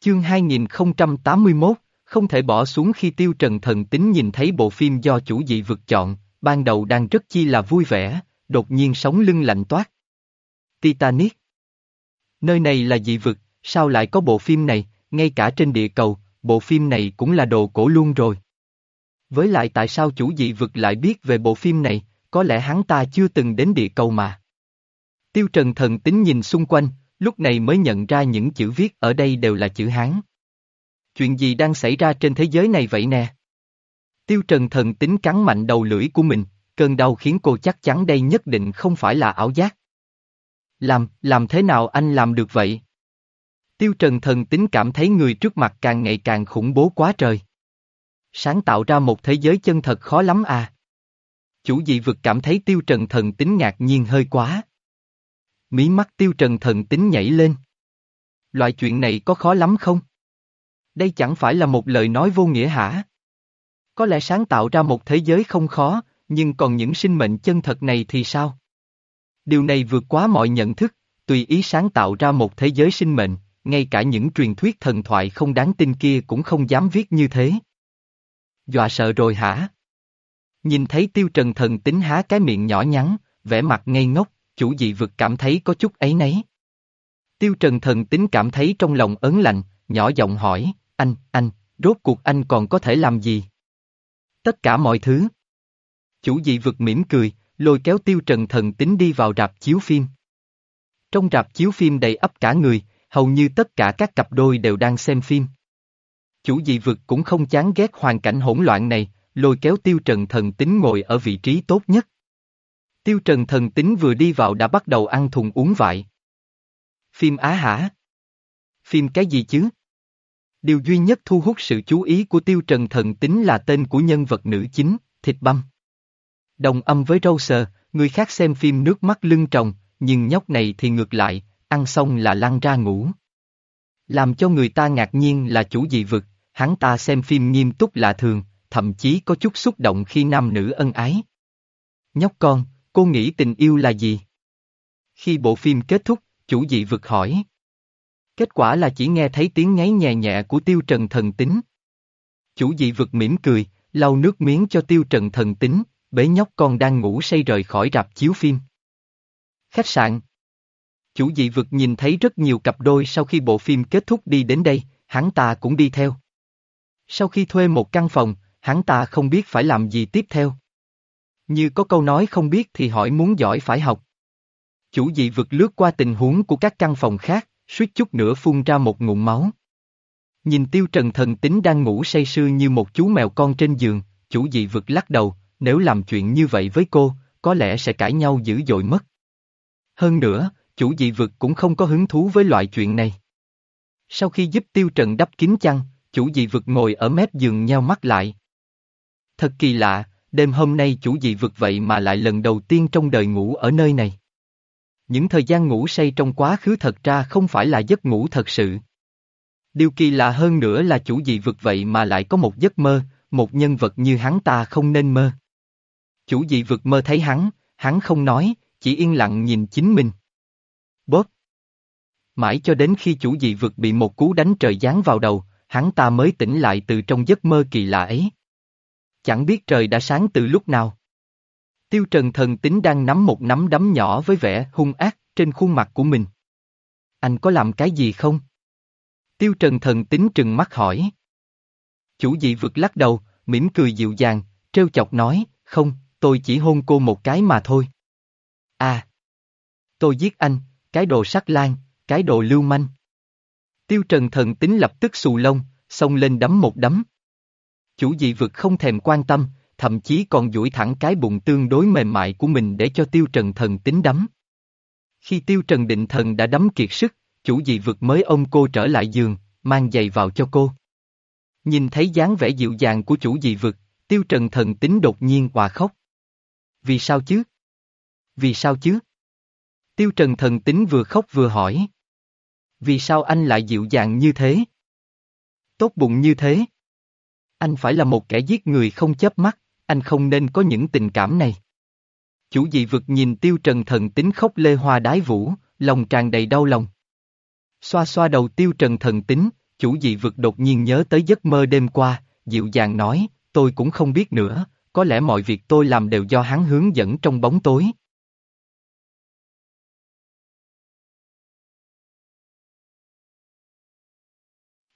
Chương 2081, không thể bỏ xuống khi tiêu trần thần tính nhìn thấy bộ phim do chủ dị vực chọn, ban đầu đang rất chi là vui vẻ, đột nhiên sống lưng lạnh toát. Titanic Nơi này là dị vực, sao lại có bộ phim này, ngay cả trên địa cầu, bộ phim này cũng là đồ cổ luôn rồi. Với lại tại sao chủ dị vực lại biết về bộ phim này, có lẽ hắn ta chưa từng đến địa cầu mà. Tiêu Trần thần tính nhìn xung quanh, lúc này mới nhận ra những chữ viết ở đây đều là chữ Hán. Chuyện gì đang xảy ra trên thế giới này vậy nè? Tiêu Trần thần tính cắn mạnh đầu lưỡi của mình, cơn đau khiến cô chắc chắn đây nhất định không phải là ảo giác. Làm, làm thế nào anh làm được vậy? Tiêu Trần thần tính cảm thấy người trước mặt càng ngày càng khủng bố quá trời. Sáng tạo ra một thế giới chân thật khó lắm à. Chủ dị vực cảm thấy Tiêu Trần thần tính ngạc nhiên hơi quá. Mí mắt Tiêu Trần thần tính nhảy lên. Loại chuyện này có khó lắm không? Đây chẳng phải là một lời nói vô nghĩa hả? Có lẽ sáng tạo ra một thế giới không khó, nhưng còn những sinh mệnh chân thật này thì sao? Điều này vượt quá mọi nhận thức, tùy ý sáng tạo ra một thế giới sinh mệnh, ngay cả những truyền thuyết thần thoại không đáng tin kia cũng không dám viết như thế. Dọa sợ rồi hả? Nhìn thấy tiêu trần thần tính há cái miệng nhỏ nhắn, vẻ mặt ngây ngốc, chủ dị vực cảm thấy có chút ấy nấy. Tiêu trần thần tính cảm thấy trong lòng ớn lạnh, nhỏ giọng hỏi, anh, anh, rốt cuộc anh còn có thể làm gì? Tất cả mọi thứ. Chủ dị vực mỉm cười, lôi kéo tiêu trần thần tính đi vào rạp chiếu phim. Trong rạp chiếu phim đầy ấp cả người, hầu như tất cả các cặp đôi đều đang xem phim. Chủ dị vực cũng không chán ghét hoàn cảnh hỗn loạn này, lôi kéo tiêu trần thần tính ngồi ở vị trí tốt nhất. Tiêu trần thần tính vừa đi vào đã bắt đầu ăn thùng uống vại. Phim Á hả? Phim cái gì chứ? Điều duy nhất thu hút sự chú ý của tiêu trần thần tính là tên của nhân vật nữ chính, thịt băm. Đồng âm với râu sờ, người khác xem phim nước mắt lưng tròng, nhưng nhóc này thì ngược lại, ăn xong là lăn ra ngủ. Làm cho người ta ngạc nhiên là chủ dị vực, hắn ta xem phim nghiêm túc lạ thường, thậm chí có chút xúc động khi nam nữ ân ái. Nhóc con, cô nghĩ tình yêu là gì? Khi bộ phim kết thúc, chủ dị vực hỏi. Kết quả là chỉ nghe thấy tiếng ngáy nhẹ nhẹ của tiêu trần thần tính. Chủ dị vực mỉm cười, lau nước miếng cho tiêu trần thần tính, bế nhóc con đang ngủ say rời khỏi rạp chiếu phim. Khách sạn Chủ dị vực nhìn thấy rất nhiều cặp đôi sau khi bộ phim kết thúc đi đến đây, hắn ta cũng đi theo. Sau khi thuê một căn phòng, hắn ta không biết phải làm gì tiếp theo. Như có câu nói không biết thì hỏi muốn giỏi phải học. Chủ dị vực lướt qua tình huống của các căn phòng khác, suýt chút nữa phun ra một ngụm máu. Nhìn tiêu trần thần tính đang ngủ say sưa như một chú mèo con trên giường, chủ dị vực lắc đầu, nếu làm chuyện như vậy với cô, có lẽ sẽ cãi nhau dữ dội mất. Hơn nữa, chủ dị vực cũng không có hứng thú với loại chuyện này. Sau khi giúp tiêu trần đắp kín chăn, chủ dị vực ngồi ở mép giường nheo mắt lại. Thật kỳ lạ, đêm hôm nay chủ dị vực vậy mà lại lần đầu tiên trong đời ngủ ở nơi này. Những thời gian ngủ say trong quá khứ thật ra không phải là giấc ngủ thật sự. Điều kỳ lạ hơn nữa là chủ dị vực vậy mà lại có một giấc mơ, một nhân vật như hắn ta không nên mơ. Chủ dị vực mơ thấy hắn, hắn không nói, chỉ yên lặng nhìn chính mình. Bóp. Mãi cho đến khi chủ dị vực bị một cú đánh trời giáng vào đầu, hắn ta mới tỉnh lại từ trong giấc mơ kỳ lạ ấy. Chẳng biết trời đã sáng từ lúc nào. Tiêu Trần thần tính đang nắm một nắm đấm nhỏ với vẻ hung ác trên khuôn mặt của mình. Anh có làm cái gì không? Tiêu Trần thần tính trừng mắt hỏi. Chủ dị vực lắc đầu, mỉm cười dịu dàng, trêu chọc nói, không, tôi chỉ hôn cô một cái mà thôi. À! Tôi giết anh, cái đồ sắc lan, cái đồ lưu manh. Tiêu Trần thần tính lập tức xù lông, xông lên đấm một đấm. Chủ dị vực không thèm quan tâm, thậm chí còn duỗi thẳng cái bụng tương đối mềm mại của mình để cho Tiêu Trần thần tính đấm. Khi Tiêu Trần định thần đã đấm kiệt sức, chủ dị vực mới ôm cô trở lại giường, mang giày vào cho cô. Nhìn thấy dáng vẻ dịu dàng của chủ dị vực, Tiêu Trần thần tính đột nhiên hòa khóc. Vì sao chứ? Vì sao chứ? Tiêu Trần thần tính vừa khóc vừa hỏi. Vì sao anh lại dịu dàng như thế? Tốt bụng như thế? Anh phải là một kẻ giết người không chớp mắt, anh không nên có những tình cảm này. Chủ dị vực nhìn tiêu trần thần tính khóc lê hoa đái vũ, lòng tràn đầy đau lòng. Xoa xoa đầu tiêu trần thần tính, chủ dị vực đột nhiên nhớ tới giấc mơ đêm qua, dịu dàng nói, tôi cũng không biết nữa, có lẽ mọi việc tôi làm đều do hắn hướng dẫn trong bóng tối.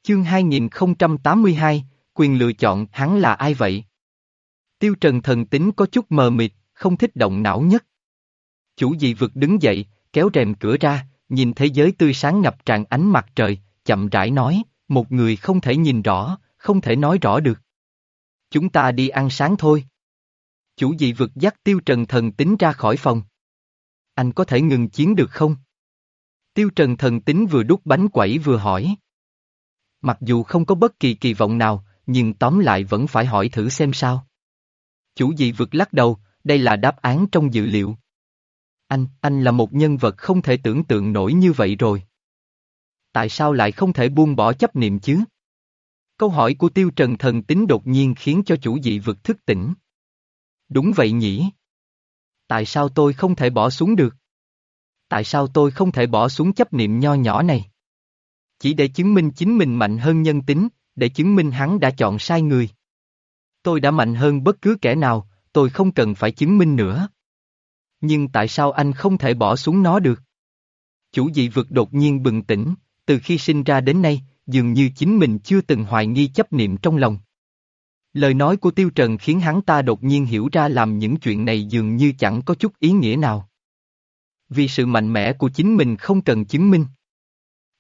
Chương 2082, quyền lựa chọn hắn là ai vậy? Tiêu Trần thần tính có chút mờ mịt, không thích động não nhất. Chủ dị vực đứng dậy, kéo rèm cửa ra, nhìn thế giới tươi sáng ngập tràn ánh mặt trời, chậm rãi nói, một người không thể nhìn rõ, không thể nói rõ được. Chúng ta đi ăn sáng thôi. Chủ dị vực dắt tiêu trần thần tính ra khỏi phòng. Anh có thể ngừng chiến được không? Tiêu trần thần tính vừa đút bánh quẩy vừa hỏi. Mặc dù không có bất kỳ kỳ vọng nào, nhưng tóm lại vẫn phải hỏi thử xem sao. Chủ dị vực lắc đầu, đây là đáp án trong dự liệu. Anh, anh là một nhân vật không thể tưởng tượng nổi như vậy rồi. Tại sao lại không thể buông bỏ chấp niệm chứ? Câu hỏi của tiêu trần thần tính đột nhiên khiến cho chủ dị vực thức tỉnh. Đúng vậy nhỉ? Tại sao tôi không thể bỏ xuống được? Tại sao tôi không thể bỏ xuống chấp niệm nho nhỏ này? Chỉ để chứng minh chính mình mạnh hơn nhân tính, để chứng minh hắn đã chọn sai người. Tôi đã mạnh hơn bất cứ kẻ nào, tôi không cần phải chứng minh nữa. Nhưng tại sao anh không thể bỏ xuống nó được? Chủ dị vực đột nhiên bừng tỉnh, từ khi sinh ra đến nay, dường như chính mình chưa từng hoài nghi chấp niệm trong lòng. Lời nói của Tiêu Trần khiến hắn ta đột nhiên hiểu ra làm những chuyện này dường như chẳng có chút ý nghĩa nào. Vì sự mạnh mẽ của chính mình không cần chứng minh.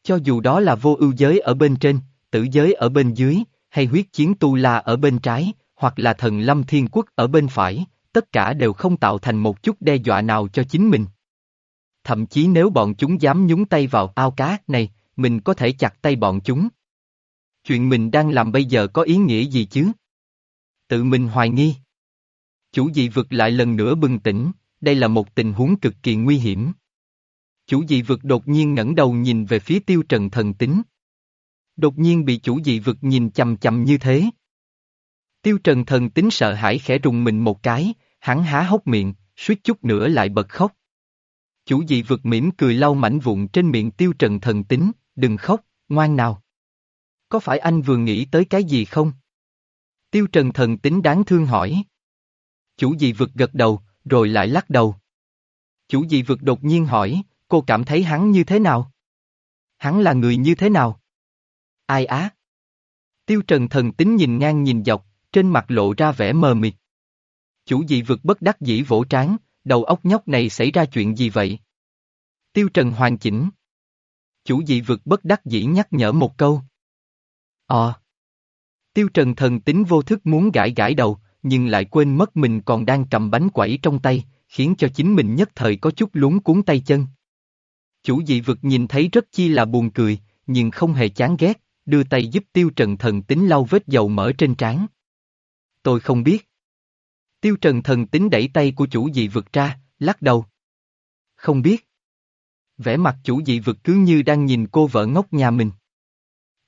Cho dù đó là vô ưu giới ở bên trên, tử giới ở bên dưới, hay huyết chiến tu la ở bên trái, hoặc là thần lâm thiên quốc ở bên phải, tất cả đều không tạo thành một chút đe dọa nào cho chính mình. Thậm chí nếu bọn chúng dám nhúng tay vào ao cá này, mình có thể chặt tay bọn chúng. Chuyện mình đang làm bây giờ có ý nghĩa gì chứ? Tự mình hoài nghi. Chủ dị vực lại lần nữa bừng tỉnh, đây là một tình huống cực kỳ nguy hiểm. Chủ dị vực đột nhiên ngẩng đầu nhìn về phía tiêu trần thần tính. Đột nhiên bị chủ dị vực nhìn chầm chầm như thế. Tiêu trần thần tính sợ hãi khẽ rùng mình một cái, hắn há hốc miệng, suýt chút nữa lại bật khóc. Chủ dị vực mỉm cười lau mảnh vụn trên miệng tiêu trần thần tính, đừng khóc, ngoan nào. Có phải anh vừa nghĩ tới cái gì không? Tiêu trần thần tính đáng thương hỏi. Chủ dị vực gật đầu, rồi lại lắc đầu. Chủ dị vực đột nhiên hỏi, cô cảm thấy hắn như thế nào? Hắn là người như thế nào? Ai á? Tiêu trần thần tính nhìn ngang nhìn dọc, trên mặt lộ ra vẻ mờ mịt. Chủ dị vực bất đắc dĩ vỗ trán, đầu óc nhóc này xảy ra chuyện gì vậy? Tiêu Trần hoàn chỉnh. Chủ dị vực bất đắc dĩ nhắc nhở một câu. Ờ. Tiêu Trần thần tính vô thức muốn gãi gãi đầu, nhưng lại quên mất mình còn đang cầm bánh quẩy trong tay, khiến cho chính mình nhất thời có chút lúng cuốn tay chân. Chủ dị vực nhìn thấy rất chi là buồn cười, nhưng không hề chán ghét, đưa tay giúp Tiêu Trần thần tính lau vết dầu mỡ trên trán. Tôi không biết. Tiêu Trần thần tính đẩy tay của chủ dị vực ra, lắc đầu. Không biết. Vẻ mặt chủ dị vực cứ như đang nhìn cô vợ ngốc nhà mình.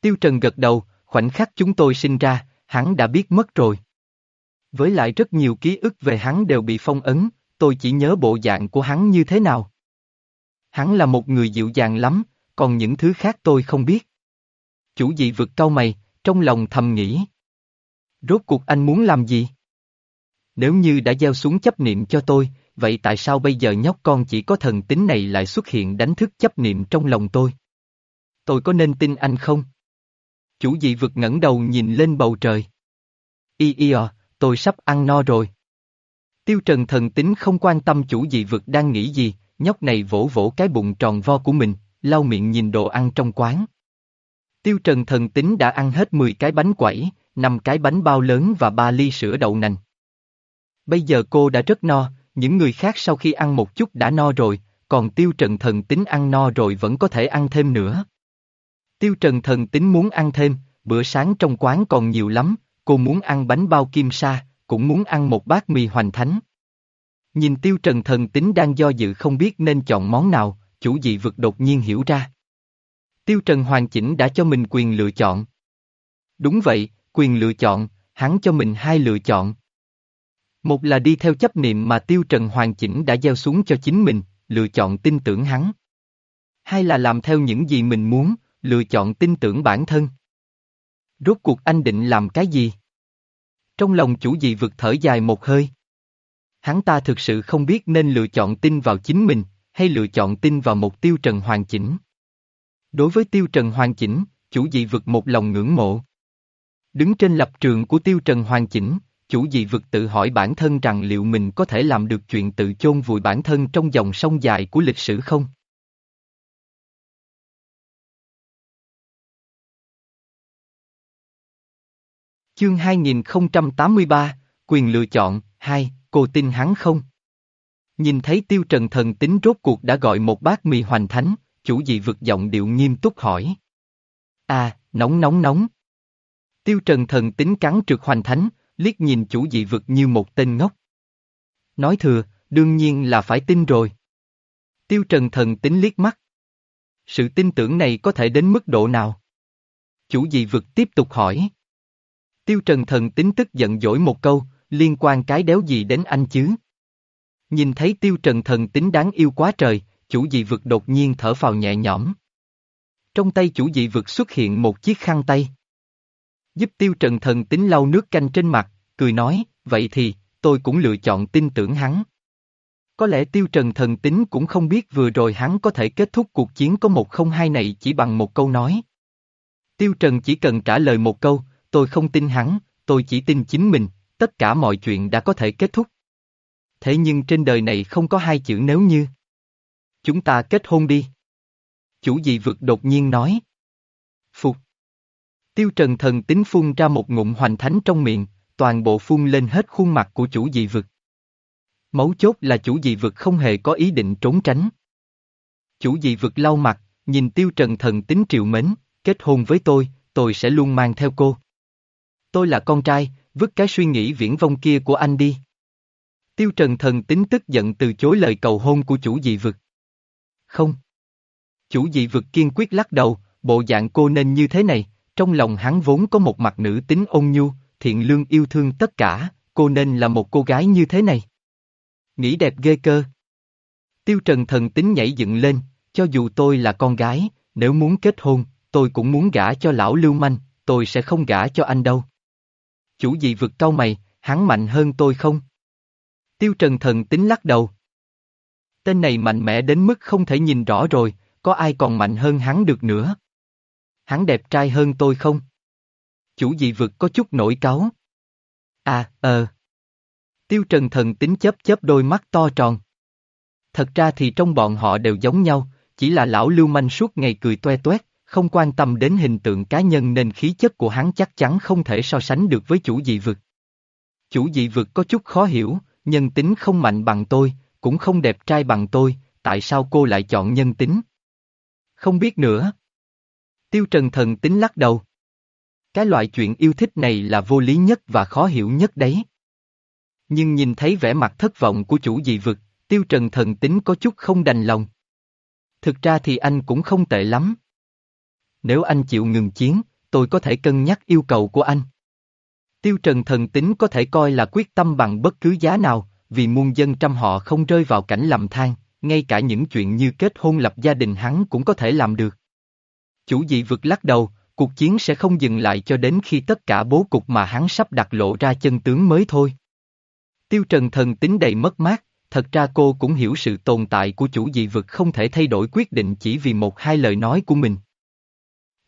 Tiêu Trần gật đầu, khoảnh khắc chúng tôi sinh ra, hắn đã biết mất rồi. Với lại rất nhiều ký ức về hắn đều bị phong ấn, tôi chỉ nhớ bộ dạng của hắn như thế nào. Hắn là một người dịu dàng lắm, còn những thứ khác tôi không biết. Chủ dị vực cau mày, trong lòng thầm nghĩ. Rốt cuộc anh muốn làm gì? Nếu như đã gieo xuống chấp niệm cho tôi, vậy tại sao bây giờ nhóc con chỉ có thần tính này lại xuất hiện đánh thức chấp niệm trong lòng tôi? Tôi có nên tin anh không? Chủ dị vực ngẩng đầu nhìn lên bầu trời. Y y à, tôi sắp ăn no rồi. Tiêu trần thần tính không quan tâm chủ dị vực đang nghĩ gì, nhóc này vỗ vỗ cái bụng tròn vo của mình, lau miệng nhìn đồ ăn trong quán. Tiêu trần thần tính đã ăn hết 10 cái bánh quẩy, 5 cái bánh bao lớn và 3 ly sữa đậu nành. Bây giờ cô đã rất no, những người khác sau khi ăn một chút đã no rồi, còn tiêu trần thần tính ăn no rồi vẫn có thể ăn thêm nữa. Tiêu trần thần tính muốn ăn thêm, bữa sáng trong quán còn nhiều lắm, cô muốn ăn bánh bao kim sa, cũng muốn ăn một bát mì hoành thánh. Nhìn tiêu trần thần tính đang do dự không biết nên chọn món nào, chủ dị vực đột nhiên hiểu ra. Tiêu trần hoàn chỉnh đã cho mình quyền lựa chọn. Đúng vậy, quyền lựa chọn, hắn cho mình hai lựa chọn. Một là đi theo chấp niệm mà Tiêu Trần hoàn chỉnh đã gieo xuống cho chính mình, lựa chọn tin tưởng hắn. Hai là làm theo những gì mình muốn, lựa chọn tin tưởng bản thân. Rốt cuộc anh định làm cái gì? Trong lòng chủ dị vực thở dài một hơi. Hắn ta thực sự không biết nên lựa chọn tin vào chính mình, hay lựa chọn tin vào một tiêu trần hoàn chỉnh. Đối với tiêu trần hoàn chỉnh, chủ dị vực một lòng ngưỡng mộ. Đứng trên lập trường của tiêu trần hoàn chỉnh, chủ dị vực tự hỏi bản thân rằng liệu mình có thể làm được chuyện tự chôn vùi bản thân trong dòng sông dài của lịch sử không? Chương 2083, quyền lựa chọn, 2, cô tin hắn không? Nhìn thấy tiêu trần thần tính rốt cuộc đã gọi một bát mì hoành thánh, chủ dị vực giọng điệu nghiêm túc hỏi. À, nóng nóng nóng. Tiêu trần thần tính cắn trượt hoành thánh, liếc nhìn chủ dị vực như một tên ngốc. Nói thừa, đương nhiên là phải tin rồi. Tiêu trần thần tính liếc mắt. Sự tin tưởng này có thể đến mức độ nào? Chủ dị vực tiếp tục hỏi. Tiêu trần thần tính tức giận dỗi một câu, liên quan cái đéo gì đến anh chứ? Nhìn thấy tiêu trần thần tính đáng yêu quá trời, chủ dị vực đột nhiên thở phào nhẹ nhõm. Trong tay chủ dị vực xuất hiện một chiếc khăn tay. Giúp tiêu trần thần tính lau nước canh trên mặt, cười nói, vậy thì, tôi cũng lựa chọn tin tưởng hắn. Có lẽ tiêu trần thần tính cũng không biết vừa rồi hắn có thể kết thúc cuộc chiến có một không hai này chỉ bằng một câu nói. Tiêu trần chỉ cần trả lời một câu, tôi không tin hắn, tôi chỉ tin chính mình, tất cả mọi chuyện đã có thể kết thúc. Thế nhưng trên đời này không có hai chữ nếu như. Chúng ta kết hôn đi. Chủ dị vực đột nhiên nói. Phục. Tiêu trần thần tính phun ra một ngụm hoành thánh trong miệng, toàn bộ phun lên hết khuôn mặt của chủ dị vực. Mấu chốt là chủ dị vực không hề có ý định trốn tránh. Chủ dị vực lau mặt, nhìn tiêu trần thần tính triệu mến, kết hôn với tôi, tôi sẽ luôn mang theo cô. Tôi là con trai, vứt cái suy nghĩ viễn vông kia của anh đi. Tiêu trần thần tính tức giận từ chối lời cầu hôn của chủ dị vực. Không. Chủ dị vực kiên quyết lắc đầu, bộ dạng cô nên như thế này, trong lòng hắn vốn có một mặt nữ tính ôn nhu, thiện lương yêu thương tất cả, cô nên là một cô gái như thế này. Nghĩ đẹp ghê cơ. Tiêu trần thần tính nhảy dựng lên, cho dù tôi là con gái, nếu muốn kết hôn, tôi cũng muốn gả cho lão lưu manh, tôi sẽ không gả cho anh đâu. Chủ dị vực cau mày, hắn mạnh hơn tôi không? Tiêu trần thần tính lắc đầu. Tên này mạnh mẽ đến mức không thể nhìn rõ rồi, có ai còn mạnh hơn hắn được nữa? Hắn đẹp trai hơn tôi không? Chủ dị vực có chút nổi cáu. À, ờ. Tiêu trần thần tính chớp chớp đôi mắt to tròn. Thật ra thì trong bọn họ đều giống nhau, chỉ là lão lưu manh suốt ngày cười toe toét, không quan tâm đến hình tượng cá nhân nên khí chất của hắn chắc chắn không thể so sánh được với chủ dị vực. Chủ dị vực có chút khó hiểu, nhân tính không mạnh bằng tôi, cũng không đẹp trai bằng tôi, tại sao cô lại chọn nhân tính? Không biết nữa. Tiêu Trần Thần tính lắc đầu. Cái loại chuyện yêu thích này là vô lý nhất và khó hiểu nhất đấy. Nhưng nhìn thấy vẻ mặt thất vọng của chủ dị vực, Tiêu Trần Thần tính có chút không đành lòng. Thực ra thì anh cũng không tệ lắm. Nếu anh chịu ngừng chiến, tôi có thể cân nhắc yêu cầu của anh. Tiêu Trần Thần tính có thể coi là quyết tâm bằng bất cứ giá nào, vì muôn dân trăm họ không rơi vào cảnh lầm than, ngay cả những chuyện như kết hôn lập gia đình hắn cũng có thể làm được. Chủ dị vực lắc đầu, cuộc chiến sẽ không dừng lại cho đến khi tất cả bố cục mà hắn sắp đặt lộ ra chân tướng mới thôi. Tiêu Trần thần tính đầy mất mát, thật ra cô cũng hiểu sự tồn tại của chủ dị vực không thể thay đổi quyết định chỉ vì một hai lời nói của mình.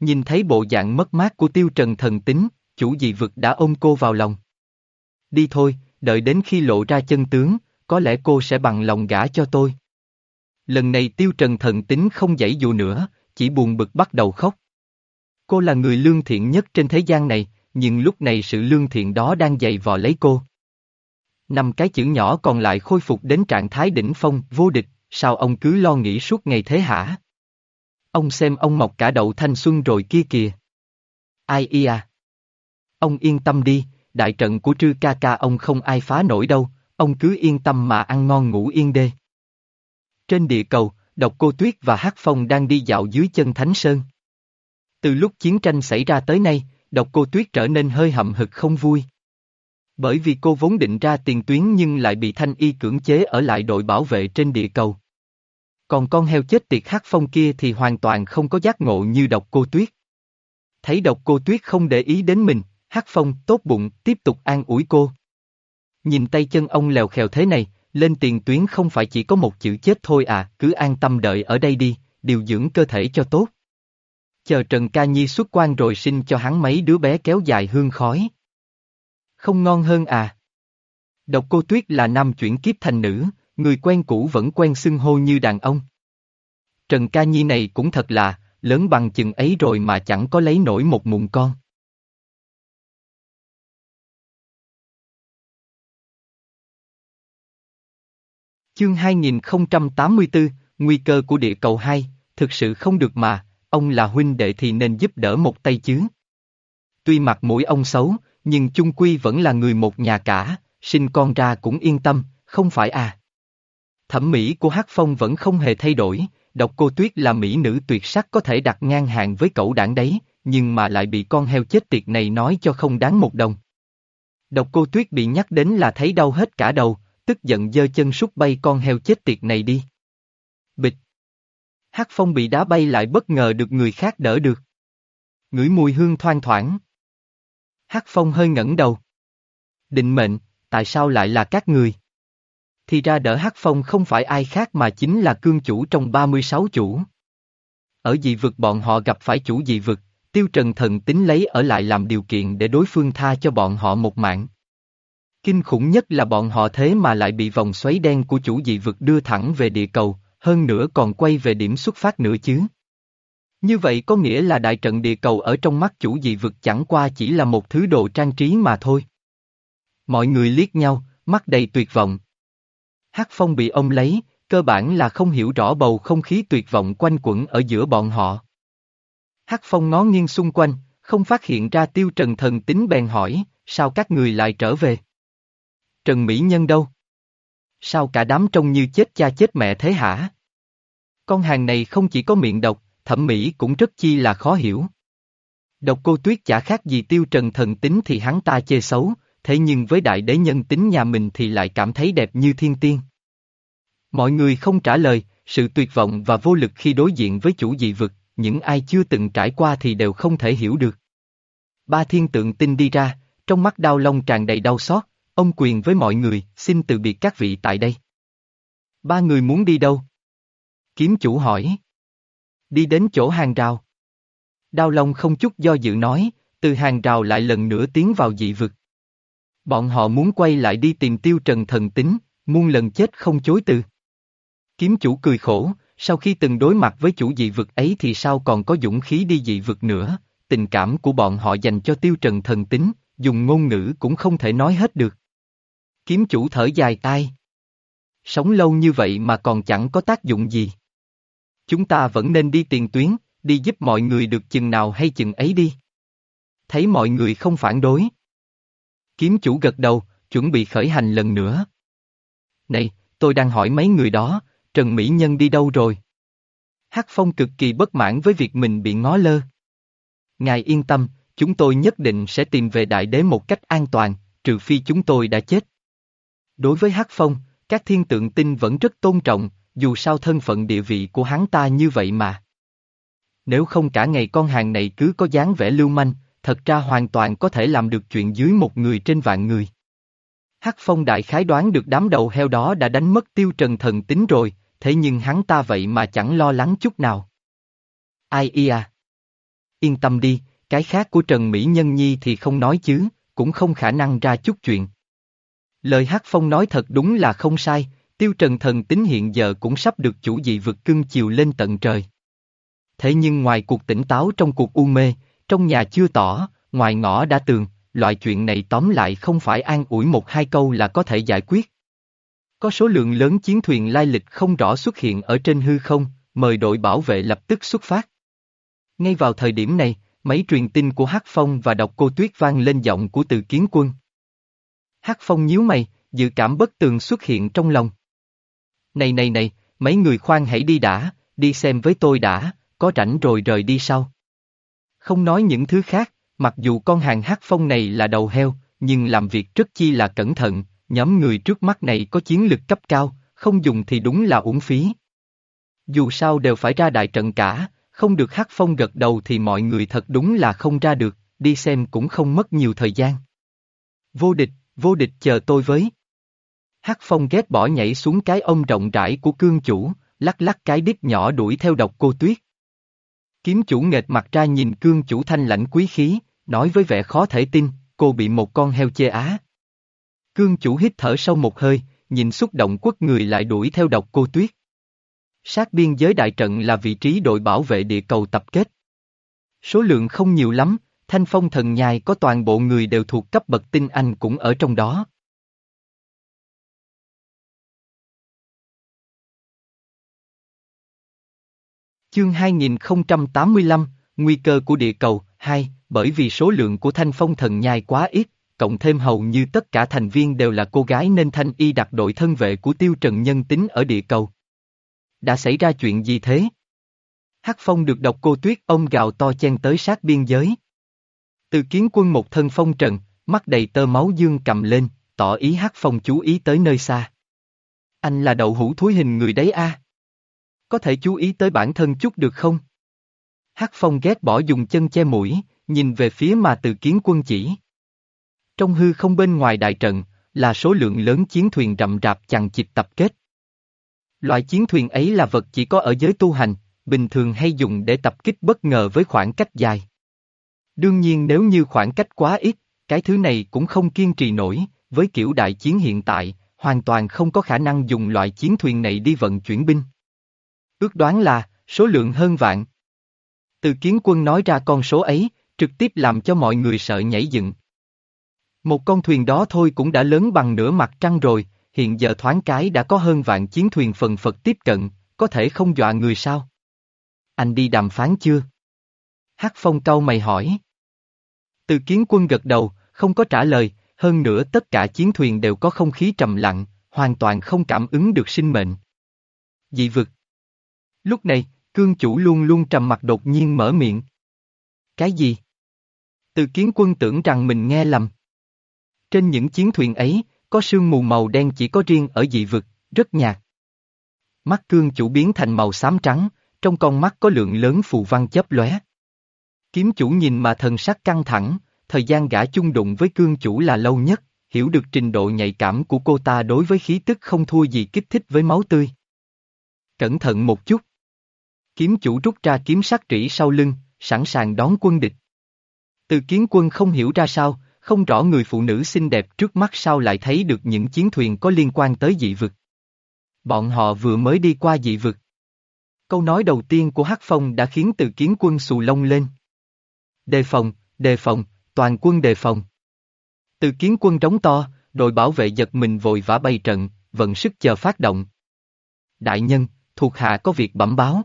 Nhìn thấy bộ dạng mất mát của Tiêu Trần thần tính, chủ dị vực đã ôm cô vào lòng. Đi thôi, đợi đến khi lộ ra chân tướng, có lẽ cô sẽ bằng lòng gả cho tôi. Lần này Tiêu Trần thần tính không dãy dụ nữa, chỉ buồn bực bắt đầu khóc. Cô là người lương thiện nhất trên thế gian này, nhưng lúc này sự lương thiện đó đang dày vò lấy cô. Năm cái chữ nhỏ còn lại khôi phục đến trạng thái đỉnh phong, vô địch, sao ông cứ lo nghĩ suốt ngày thế hả? Ông xem ông mọc cả đậu thanh xuân rồi kia kìa. Ai ia? À? Ông yên tâm đi, đại trận của trư ca ca ông không ai phá nổi đâu, ông cứ yên tâm mà ăn ngon ngủ yên đê. Trên địa cầu, Độc Cô Tuyết và Hắc Phong đang đi dạo dưới chân Thánh Sơn. Từ lúc chiến tranh xảy ra tới nay, Độc Cô Tuyết trở nên hơi hậm hực không vui. Bởi vì cô vốn định ra tiền tuyến nhưng lại bị Thanh Y cưỡng chế ở lại đội bảo vệ trên địa cầu. Còn con heo chết tiệt Hắc Phong kia thì hoàn toàn không có giác ngộ như Độc Cô Tuyết. Thấy độc cô tuyết không để ý đến mình, Hắc Phong tốt bụng tiếp tục an ủi cô. Nhìn tay chân ông lèo khèo thế này, lên tiền tuyến không phải chỉ có một chữ chết thôi à, cứ an tâm đợi ở đây đi, điều dưỡng cơ thể cho tốt. Chờ Trần Ca Nhi xuất quan rồi sinh cho hắn mấy đứa bé kéo dài hương khói. Không ngon hơn à? Độc cô Tuyết là nam chuyển kiếp thành nữ, người quen cũ vẫn quen xưng hô như đàn ông. Trần Ca Nhi này cũng thật là, lớn bằng chừng ấy rồi mà chẳng có lấy nổi một mụn con. Chương 2084, Nguy cơ của địa cầu 2, thực sự không được mà, ông là huynh đệ thì nên giúp đỡ một tay chứ. Tuy mặt mũi ông xấu, nhưng chung quy vẫn là người một nhà cả, sinh con ra cũng yên tâm, không phải à. Thẩm mỹ của Hắc Phong vẫn không hề thay đổi, độc cô Tuyết là mỹ nữ tuyệt sắc có thể đặt ngang hàng với cậu đảng đấy, nhưng mà lại bị con heo chết tiệt này nói cho không đáng một đồng. Độc cô Tuyết bị nhắc đến là thấy đau hết cả đầu, tức giận giơ chân sút bay con heo chết tiệt này đi. Bịch. Hắc Phong bị đá bay lại bất ngờ được người khác đỡ được. Ngửi mùi hương thoang thoảng. Hắc Phong hơi ngẩng đầu. Định mệnh, tại sao lại là các người? Thì ra đỡ Hắc Phong không phải ai khác mà chính là cương chủ trong 36 chủ. Ở dị vực bọn họ gặp phải chủ dị vực, tiêu trần thần tính lấy ở lại làm điều kiện để đối phương tha cho bọn họ một mạng. Kinh khủng nhất là bọn họ thế mà lại bị vòng xoáy đen của chủ dị vực đưa thẳng về địa cầu, hơn nữa còn quay về điểm xuất phát nữa chứ. Như vậy có nghĩa là đại trận địa cầu ở trong mắt chủ dị vực chẳng qua chỉ là một thứ đồ trang trí mà thôi. Mọi người liếc nhau, mắt đầy tuyệt vọng. Hắc Phong bị ông lấy, cơ bản là không hiểu rõ bầu không khí tuyệt vọng quanh quẩn ở giữa bọn họ. Hắc Phong ngó nghiêng xung quanh, không phát hiện ra tiêu trần thần tính bèn hỏi, sao các người lại trở về? Trần Mỹ Nhân đâu? Sao cả đám trông như chết cha chết mẹ thế hả? Con hàng này không chỉ có miệng độc, thẩm mỹ cũng rất chi là khó hiểu. Độc cô tuyết chả khác gì tiêu trần thần tính thì hắn ta chê xấu, thế nhưng với đại đế nhân tính nhà mình thì lại cảm thấy đẹp như thiên tiên. Mọi người không trả lời, sự tuyệt vọng và vô lực khi đối diện với chủ dị vực, những ai chưa từng trải qua thì đều không thể hiểu được. Ba thiên tượng tinh đi ra, trong mắt đau long tràn đầy đau xót, ông quyền với mọi người, xin từ biệt các vị tại đây. Ba người muốn đi đâu? Kiếm chủ hỏi. Đi đến chỗ hàng rào. Đao Long không chút do dự nói, từ hàng rào lại lần nữa tiến vào dị vực. Bọn họ muốn quay lại đi tìm tiêu trần thần tính, muôn lần chết không chối từ. Kiếm chủ cười khổ, sau khi từng đối mặt với chủ dị vực ấy thì sao còn có dũng khí đi dị vực nữa, tình cảm của bọn họ dành cho tiêu trần thần tính, dùng ngôn ngữ cũng không thể nói hết được. Kiếm chủ thở dài tai. Sống lâu như vậy mà còn chẳng có tác dụng gì. Chúng ta vẫn nên đi tiền tuyến, đi giúp mọi người được chừng nào hay chừng ấy đi. Thấy mọi người không phản đối. Kiếm chủ gật đầu, chuẩn bị khởi hành lần nữa. Này, tôi đang hỏi mấy người đó, Trần Mỹ Nhân đi đâu rồi? Hắc Phong cực kỳ bất mãn với việc mình bị ngó lơ. Ngài yên tâm, chúng tôi nhất định sẽ tìm về đại đế một cách an toàn, trừ phi chúng tôi đã chết. Đối với Hắc Phong, các thiên tượng tinh vẫn rất tôn trọng, dù sao thân phận địa vị của hắn ta như vậy mà. Nếu không cả ngày con hàng này cứ có dáng vẻ lưu manh, thật ra hoàn toàn có thể làm được chuyện dưới một người trên vạn người. Hắc Phong đại khái đoán được đám đầu heo đó đã đánh mất tiêu trần thần tính rồi, thế nhưng hắn ta vậy mà chẳng lo lắng chút nào. Ai ia? À? Yên tâm đi, cái khác của Trần Mỹ Nhân Nhi thì không nói chứ, cũng không khả năng ra chút chuyện. Lời Hắc Phong nói thật đúng là không sai, tiêu trần thần tính hiện giờ cũng sắp được chủ dị vực cưng chiều lên tận trời. Thế nhưng ngoài cuộc tỉnh táo trong cuộc u mê, trong nhà chưa tỏ, ngoài ngõ đã tường, loại chuyện này tóm lại không phải an ủi một hai câu là có thể giải quyết. Có số lượng lớn chiến thuyền lai lịch không rõ xuất hiện ở trên hư không, mời đội bảo vệ lập tức xuất phát. Ngay vào thời điểm này, mấy truyền tin của Hắc Phong và Độc Cô Tuyết vang lên giọng của Từ Kiến Quân. Hắc Phong nhíu mày, dự cảm bất tường xuất hiện trong lòng. Này này này, mấy người khoan hãy đi đã, đi xem với tôi đã, có rảnh rồi rời đi sau. Không nói những thứ khác, mặc dù con hàng Hắc Phong này là đầu heo, nhưng làm việc rất chi là cẩn thận, nhóm người trước mắt này có chiến lực cấp cao, không dùng thì đúng là uổng phí. Dù sao đều phải ra đại trận cả, Không được Hắc Phong gật đầu thì mọi người thật đúng là không ra được, đi xem cũng không mất nhiều thời gian. Vô địch, vô địch chờ tôi với. Hắc Phong ghét bỏ nhảy xuống cái ông rộng rãi của cương chủ, lắc lắc cái đít nhỏ đuổi theo độc cô tuyết. Kiếm chủ nghệt mặt ra nhìn cương chủ thanh lãnh quý khí, nói với vẻ khó thể tin, cô bị một con heo chê á. Cương chủ hít thở sâu một hơi, nhìn xúc động quất người lại đuổi theo độc cô tuyết. Sát biên giới đại trận là vị trí đội bảo vệ địa cầu tập kết. Số lượng không nhiều lắm, thanh phong thần nhai có toàn bộ người đều thuộc cấp bậc tinh anh cũng ở trong đó. Chương 2085, Nguy cơ của địa cầu, 2, bởi vì số lượng của thanh phong thần nhai quá ít, cộng thêm hầu như tất cả thành viên đều là cô gái nên thanh y đặt đội thân vệ của tiêu trần nhân tính ở địa cầu. Đã xảy ra chuyện gì thế? Hắc phong được độc cô tuyết ông gào to chen tới sát biên giới. Từ kiến quân một thân phong trần, mắt đầy tơ máu dương cầm lên, tỏ ý Hắc phong chú ý tới nơi xa. Anh là đậu hũ thúi hình người đấy a. Có thể chú ý tới bản thân chút được không? Hắc phong ghét bỏ dùng chân che mũi, nhìn về phía mà từ kiến quân chỉ. Trong hư không bên ngoài đại trận, là số lượng lớn chiến thuyền rậm rạp chằng chịt tập kết. Loại chiến thuyền ấy là vật chỉ có ở giới tu hành, bình thường hay dùng để tập kích bất ngờ với khoảng cách dài. Đương nhiên nếu như khoảng cách quá ít, cái thứ này cũng không kiên trì nổi, với kiểu đại chiến hiện tại, hoàn toàn không có khả năng dùng loại chiến thuyền này đi vận chuyển binh. Ước đoán là, số lượng hơn vạn. Từ kiến quân nói ra con số ấy, trực tiếp làm cho mọi người sợ nhảy dựng. Một con thuyền đó thôi cũng đã lớn bằng nửa mặt trăng rồi, hiện giờ thoáng cái đã có hơn vạn chiến thuyền phần phật tiếp cận, có thể không dọa người sao? Anh đi đàm phán chưa? Hắc Phong cau mày hỏi. Từ kiến quân gật đầu, không có trả lời, hơn nữa tất cả chiến thuyền đều có không khí trầm lặng, hoàn toàn không cảm ứng được sinh mệnh. Dị vực. Lúc này, cương chủ luôn luôn trầm mặt đột nhiên mở miệng. Cái gì? Từ kiến quân tưởng rằng mình nghe lầm. Trên những chiến thuyền ấy, có sương mù màu đen chỉ có riêng ở dị vực, rất nhạt. Mắt cương chủ biến thành màu xám trắng, trong con mắt có lượng lớn phù văn chớp lóe. Kiếm chủ nhìn mà thần sắc căng thẳng, thời gian gã chung đụng với cương chủ là lâu nhất, hiểu được trình độ nhạy cảm của cô ta đối với khí tức không thua gì kích thích với máu tươi. Cẩn thận một chút. Kiếm chủ rút ra kiếm sắc rỉ sau lưng, sẵn sàng đón quân địch. Từ kiến quân không hiểu ra sao, không rõ người phụ nữ xinh đẹp trước mắt sao lại thấy được những chiến thuyền có liên quan tới dị vực. Bọn họ vừa mới đi qua dị vực. Câu nói đầu tiên của Hắc Phong đã khiến từ kiến quân xù lông lên. Đề phòng, đề phòng, toàn quân đề phòng. Từ kiến quân trống to, đội bảo vệ giật mình vội vã bay trận, vận sức chờ phát động. Đại nhân, thuộc hạ có việc bẩm báo.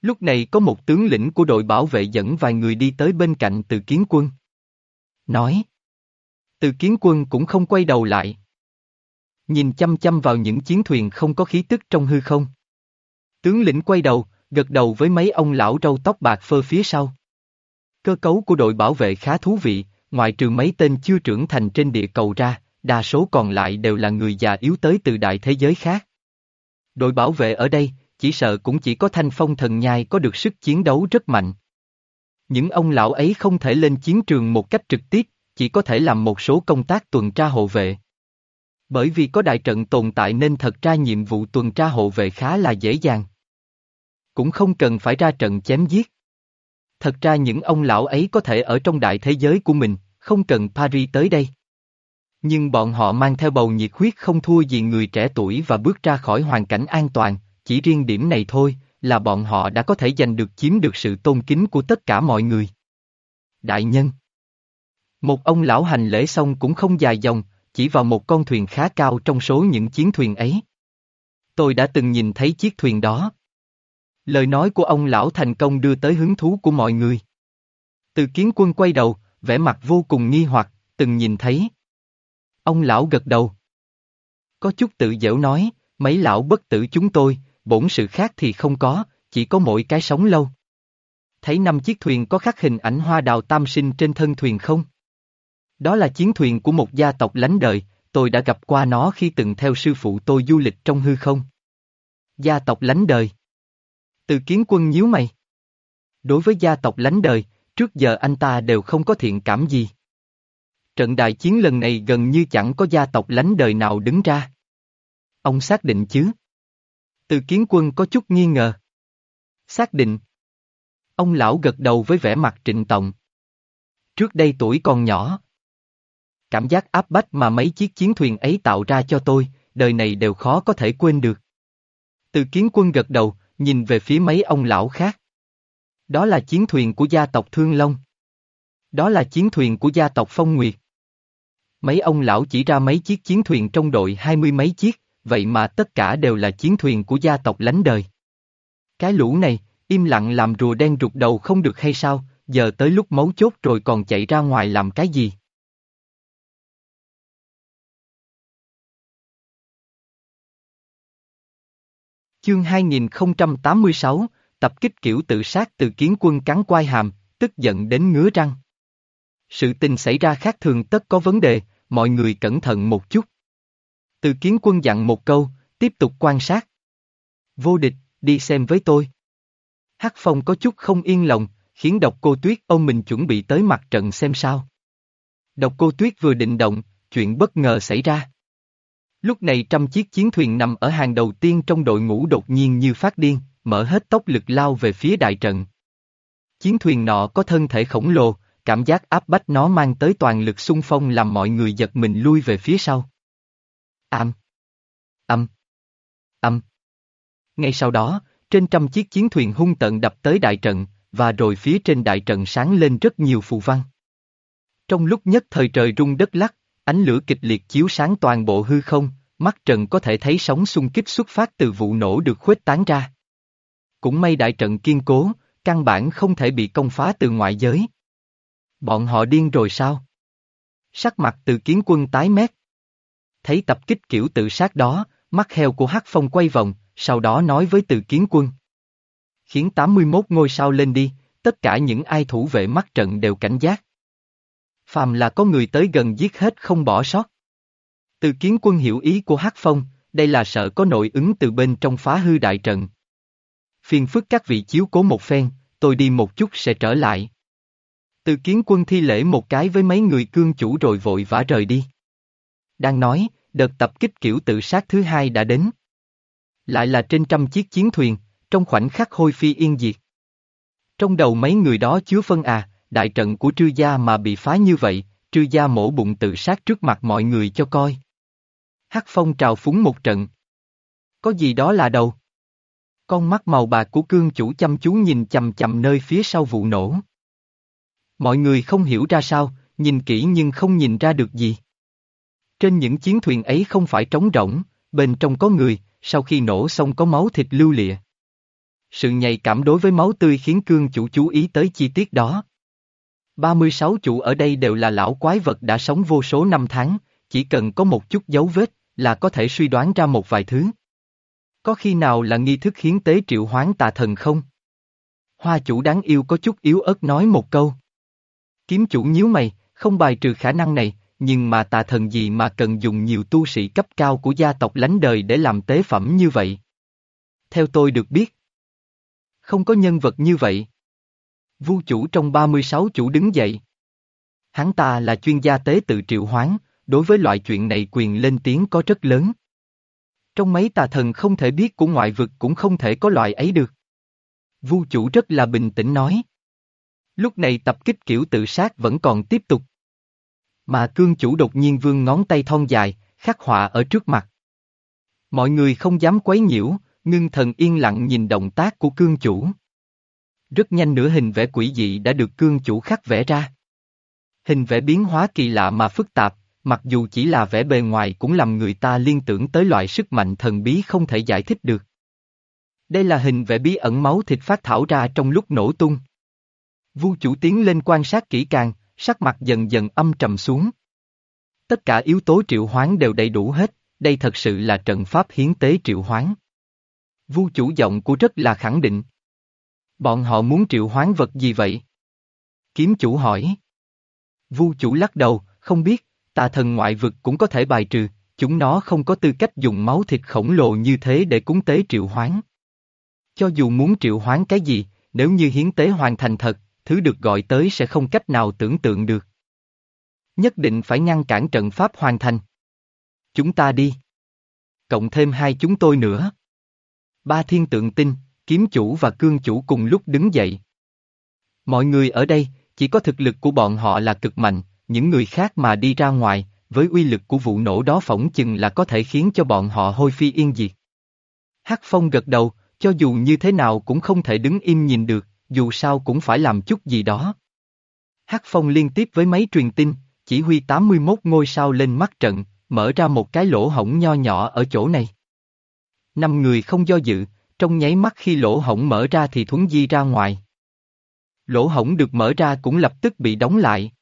Lúc này có một tướng lĩnh của đội bảo vệ dẫn vài người đi tới bên cạnh từ kiến quân. Nói. Từ kiến quân cũng không quay đầu lại. Nhìn chăm chăm vào những chiến thuyền không có khí tức trong hư không. Tướng lĩnh quay đầu, gật đầu với mấy ông lão râu tóc bạc phơ phía sau. Cơ cấu của đội bảo vệ khá thú vị, ngoại trừ mấy tên chưa trưởng thành trên địa cầu ra, đa số còn lại đều là người già yếu tới từ đại thế giới khác. Đội bảo vệ ở đây, chỉ sợ cũng chỉ có thanh phong thần nhai có được sức chiến đấu rất mạnh. Những ông lão ấy không thể lên chiến trường một cách trực tiếp, chỉ có thể làm một số công tác tuần tra hộ vệ. Bởi vì có đại trận tồn tại nên thật ra nhiệm vụ tuần tra hộ vệ khá là dễ dàng. Cũng không cần phải ra trận chém giết. Thật ra những ông lão ấy có thể ở trong đại thế giới của mình, không cần Paris tới đây. Nhưng bọn họ mang theo bầu nhiệt huyết không thua gì người trẻ tuổi và bước ra khỏi hoàn cảnh an toàn, chỉ riêng điểm này thôi, là bọn họ đã có thể giành được chiếm được sự tôn kính của tất cả mọi người. Đại nhân Một ông lão hành lễ xong cũng không dài dòng, chỉ vào một con thuyền khá cao trong số những chiến thuyền ấy. Tôi đã từng nhìn thấy chiếc thuyền đó. Lời nói của ông lão thành công đưa tới hứng thú của mọi người. Từ kiến quân quay đầu, vẻ mặt vô cùng nghi hoặc, từng nhìn thấy. Ông lão gật đầu. Có chút tự dễu nói, mấy lão bất tử chúng tôi, bổn sự khác thì không có, chỉ có mỗi cái sống lâu. Thấy năm chiếc thuyền có khắc hình ảnh hoa đào tam sinh trên thân thuyền không? Đó là chiến thuyền của một gia tộc lánh đời, tôi đã gặp qua nó khi từng theo sư phụ tôi du lịch trong hư không. Gia tộc lánh đời. Từ kiến quân nhíu mày. Đối với gia tộc lánh đời, trước giờ anh ta đều không có thiện cảm gì. Trận đại chiến lần này gần như chẳng có gia tộc lánh đời nào đứng ra. Ông xác định chứ? Từ kiến quân có chút nghi ngờ. Xác định. Ông lão gật đầu với vẻ mặt trịnh tọng. Trước đây tuổi còn nhỏ. Cảm giác áp bách mà mấy chiếc chiến thuyền ấy tạo ra cho tôi, đời này đều khó có thể quên được. Từ kiến quân gật đầu, nhìn về phía mấy ông lão khác. Đó là chiến thuyền của gia tộc Thương Long. Đó là chiến thuyền của gia tộc Phong Nguyệt. Mấy ông lão chỉ ra mấy chiếc chiến thuyền trong đội hai mươi mấy chiếc, vậy mà tất cả đều là chiến thuyền của gia tộc lánh đời. Cái lũ này, im lặng làm rùa đen rụt đầu không được hay sao, giờ tới lúc mấu chốt rồi còn chạy ra ngoài làm cái gì? Chương 2086, tập kích kiểu tự sát từ kiến quân cắn quai hàm, tức giận đến ngứa răng. Sự tình xảy ra khác thường tất có vấn đề, mọi người cẩn thận một chút. Từ kiến quân dặn một câu, tiếp tục quan sát. Vô địch, đi xem với tôi. Hắc Phong có chút không yên lòng, khiến độc cô Tuyết ôm mình chuẩn bị tới mặt trận xem sao. Độc cô Tuyết vừa định động, chuyện bất ngờ xảy ra. Lúc này trăm chiếc chiến thuyền nằm ở hàng đầu tiên trong đội ngũ đột nhiên như phát điên, mở hết tốc lực lao về phía đại trận. Chiến thuyền nọ có thân thể khổng lồ, cảm giác áp bách nó mang tới toàn lực xung phong làm mọi người giật mình lui về phía sau. âm Âm. Âm. Ngay sau đó, trên trăm chiếc chiến thuyền hung tận đập tới đại trận, và rồi phía trên đại trận sáng lên rất nhiều phù văn. Trong lúc nhất thời trời rung đất lắc, ánh lửa kịch liệt chiếu sáng toàn bộ hư không, mắt trần có thể thấy sóng xung kích xuất phát từ vụ nổ được khuếch tán ra. Cũng may đại trận kiên cố, căn bản không thể bị công phá từ ngoại giới. Bọn họ điên rồi sao? Sắc mặt từ kiến quân tái mét. Thấy tập kích kiểu tự sát đó, mắt heo của Hắc Phong quay vòng, sau đó nói với từ kiến quân. Khiến 81 ngôi sao lên đi, tất cả những ai thủ vệ mắt trận đều cảnh giác. Phàm là có người tới gần giết hết không bỏ sót. Từ kiến quân hiểu ý của Hắc Phong, đây là sợ có nội ứng từ bên trong phá hư đại trận. Phiền phức các vị chiếu cố một phen, tôi đi một chút sẽ trở lại. Từ kiến quân thi lễ một cái với mấy người cương chủ rồi vội vã rời đi. Đang nói, đợt tập kích kiểu tự sát thứ hai đã đến. Lại là trên trăm chiếc chiến thuyền, trong khoảnh khắc hôi phi yên diệt. Trong đầu mấy người đó chứa phân à, đại trận của trư gia mà bị phá như vậy, trư gia mổ bụng tự sát trước mặt mọi người cho coi. Hắc phong trào phúng một trận. Có gì đó là đâu? Con mắt màu bạc của cương chủ chăm chú nhìn chầm chầm nơi phía sau vụ nổ. Mọi người không hiểu ra sao, nhìn kỹ nhưng không nhìn ra được gì. Trên những chiến thuyền ấy không phải trống rỗng, bên trong có người, sau khi nổ xong có máu thịt lưu lịa. Sự nhạy cảm đối với máu tươi khiến cương chủ chú ý tới chi tiết đó. 36 chủ ở đây đều là lão quái vật đã sống vô số năm tháng, chỉ cần có một chút dấu vết, là có thể suy đoán ra một vài thứ. Có khi nào là nghi thức hiến tế triệu hoán tà thần không? Hoa chủ đáng yêu có chút yếu ớt nói một câu. Kiếm chủ nhíu mày, không bài trừ khả năng này, nhưng mà tà thần gì mà cần dùng nhiều tu sĩ cấp cao của gia tộc lánh đời để làm tế phẩm như vậy? Theo tôi được biết, không có nhân vật như vậy. Vu chủ trong 36 chủ đứng dậy. Hắn ta là chuyên gia tế tự triệu hoán, đối với loại chuyện này quyền lên tiếng có rất lớn. Trong mấy tà thần không thể biết của ngoại vực cũng không thể có loại ấy được. Vu chủ rất là bình tĩnh nói. Lúc này tập kích kiểu tự sát vẫn còn tiếp tục. Mà cương chủ đột nhiên vương ngón tay thon dài, khắc họa ở trước mặt. Mọi người không dám quấy nhiễu, ngưng thần yên lặng nhìn động tác của cương chủ. Rất nhanh nửa hình vẽ quỷ dị đã được cương chủ khắc vẽ ra. Hình vẽ biến hóa kỳ lạ mà phức tạp, mặc dù chỉ là vẻ bề ngoài cũng làm người ta liên tưởng tới loại sức mạnh thần bí không thể giải thích được. Đây là hình vẽ bí ẩn máu thịt phát thảo ra trong lúc nổ tung. Vu chủ tiến lên quan sát kỹ càng, sắc mặt dần dần âm trầm xuống. Tất cả yếu tố triệu hoán đều đầy đủ hết, đây thật sự là trận pháp hiến tế triệu hoán. Vu chủ giọng của rất là khẳng định. Bọn họ muốn triệu hoán vật gì vậy? Kiếm chủ hỏi. Vu chủ lắc đầu, không biết, tà thần ngoại vực cũng có thể bài trừ, chúng nó không có tư cách dùng máu thịt khổng lồ như thế để cúng tế triệu hoán. Cho dù muốn triệu hoán cái gì, nếu như hiến tế hoàn thành thật, thứ được gọi tới sẽ không cách nào tưởng tượng được. Nhất định phải ngăn cản trận pháp hoàn thành. Chúng ta đi. Cộng thêm hai chúng tôi nữa. Ba thiên tượng tinh, kiếm chủ và cương chủ cùng lúc đứng dậy. Mọi người ở đây, chỉ có thực lực của bọn họ là cực mạnh, những người khác mà đi ra ngoài, với uy lực của vụ nổ đó phỏng chừng là có thể khiến cho bọn họ hôi phi yên diệt. Hắc Phong gật đầu, cho dù như thế nào cũng không thể đứng im nhìn được, dù sao cũng phải làm chút gì đó. Hắc Phong liên tiếp với máy truyền tin, chỉ huy 81 ngôi sao lên mắt trận, mở ra một cái lỗ hổng nho nhỏ ở chỗ này. Năm người không do dự, trong nháy mắt khi lỗ hổng mở ra thì thuấn di ra ngoài. Lỗ hổng được mở ra cũng lập tức bị đóng lại.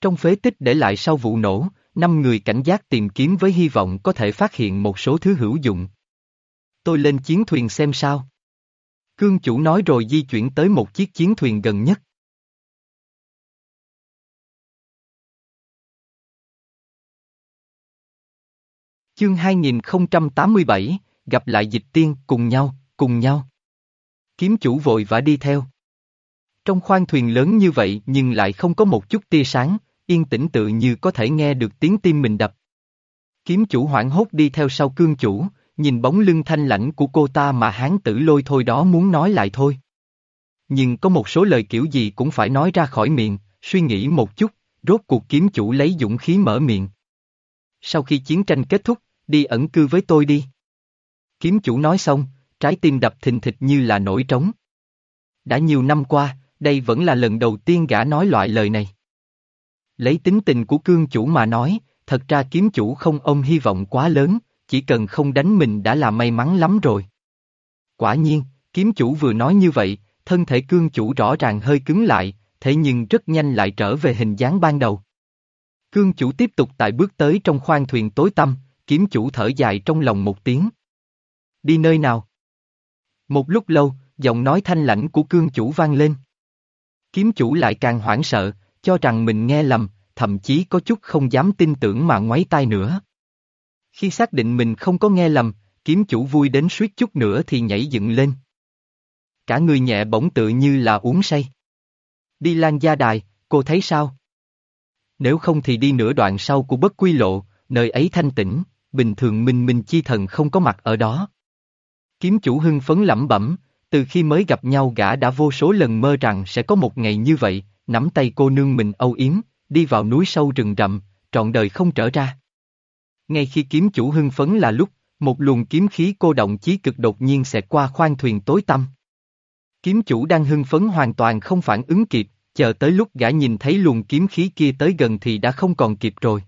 Trong phế tích để lại sau vụ nổ, năm người cảnh giác tìm kiếm với hy vọng có thể phát hiện một số thứ hữu dụng. Tôi lên chiến thuyền xem sao. Cương chủ nói rồi di chuyển tới một chiếc chiến thuyền gần nhất. Chương 2087, gặp lại dịch tiên, cùng nhau, cùng nhau. Kiếm chủ vội vã đi theo. Trong khoang thuyền lớn như vậy nhưng lại không có một chút tia sáng, yên tĩnh tự như có thể nghe được tiếng tim mình đập. Kiếm chủ hoảng hốt đi theo sau cương chủ, nhìn bóng lưng thanh lãnh của cô ta mà hán tử lôi thôi đó muốn nói lại thôi. Nhưng có một số lời kiểu gì cũng phải nói ra khỏi miệng, suy nghĩ một chút, rốt cuộc kiếm chủ lấy dũng khí mở miệng. Sau khi chiến tranh kết thúc, đi ẩn cư với tôi đi. Kiếm chủ nói xong, trái tim đập thình thịch như là nổi trống. Đã nhiều năm qua, đây vẫn là lần đầu tiên gã nói loại lời này. Lấy tính tình của cương chủ mà nói, thật ra kiếm chủ không ôm hy vọng quá lớn, chỉ cần không đánh mình đã là may mắn lắm rồi. Quả nhiên, kiếm chủ vừa nói như vậy, thân thể cương chủ rõ ràng hơi cứng lại, thế nhưng rất nhanh lại trở về hình dáng ban đầu. Cương chủ tiếp tục tại bước tới trong khoang thuyền tối tăm, kiếm chủ thở dài trong lòng một tiếng. Đi nơi nào? Một lúc lâu, giọng nói thanh lãnh của cương chủ vang lên. Kiếm chủ lại càng hoảng sợ, cho rằng mình nghe lầm, thậm chí có chút không dám tin tưởng mà ngoáy tai nữa. Khi xác định mình không có nghe lầm, kiếm chủ vui đến suýt chút nữa thì nhảy dựng lên. Cả người nhẹ bỗng tự như là uống say. Đi lan gia đài, cô thấy sao? Nếu không thì đi nửa đoạn sau của bất quy lộ, nơi ấy thanh tĩnh, bình thường minh minh chi thần không có mặt ở đó. Kiếm chủ hưng phấn lẩm bẩm, từ khi mới gặp nhau gã đã vô số lần mơ rằng sẽ có một ngày như vậy, nắm tay cô nương mình âu yếm, đi vào núi sâu rừng rậm, trọn đời không trở ra. Ngay khi kiếm chủ hưng phấn là lúc, một luồng kiếm khí cô động chí cực đột nhiên sẽ qua khoang thuyền tối tăm. Kiếm chủ đang hưng phấn hoàn toàn không phản ứng kịp, chờ tới lúc gã nhìn thấy luồng kiếm khí kia tới gần thì đã không còn kịp rồi.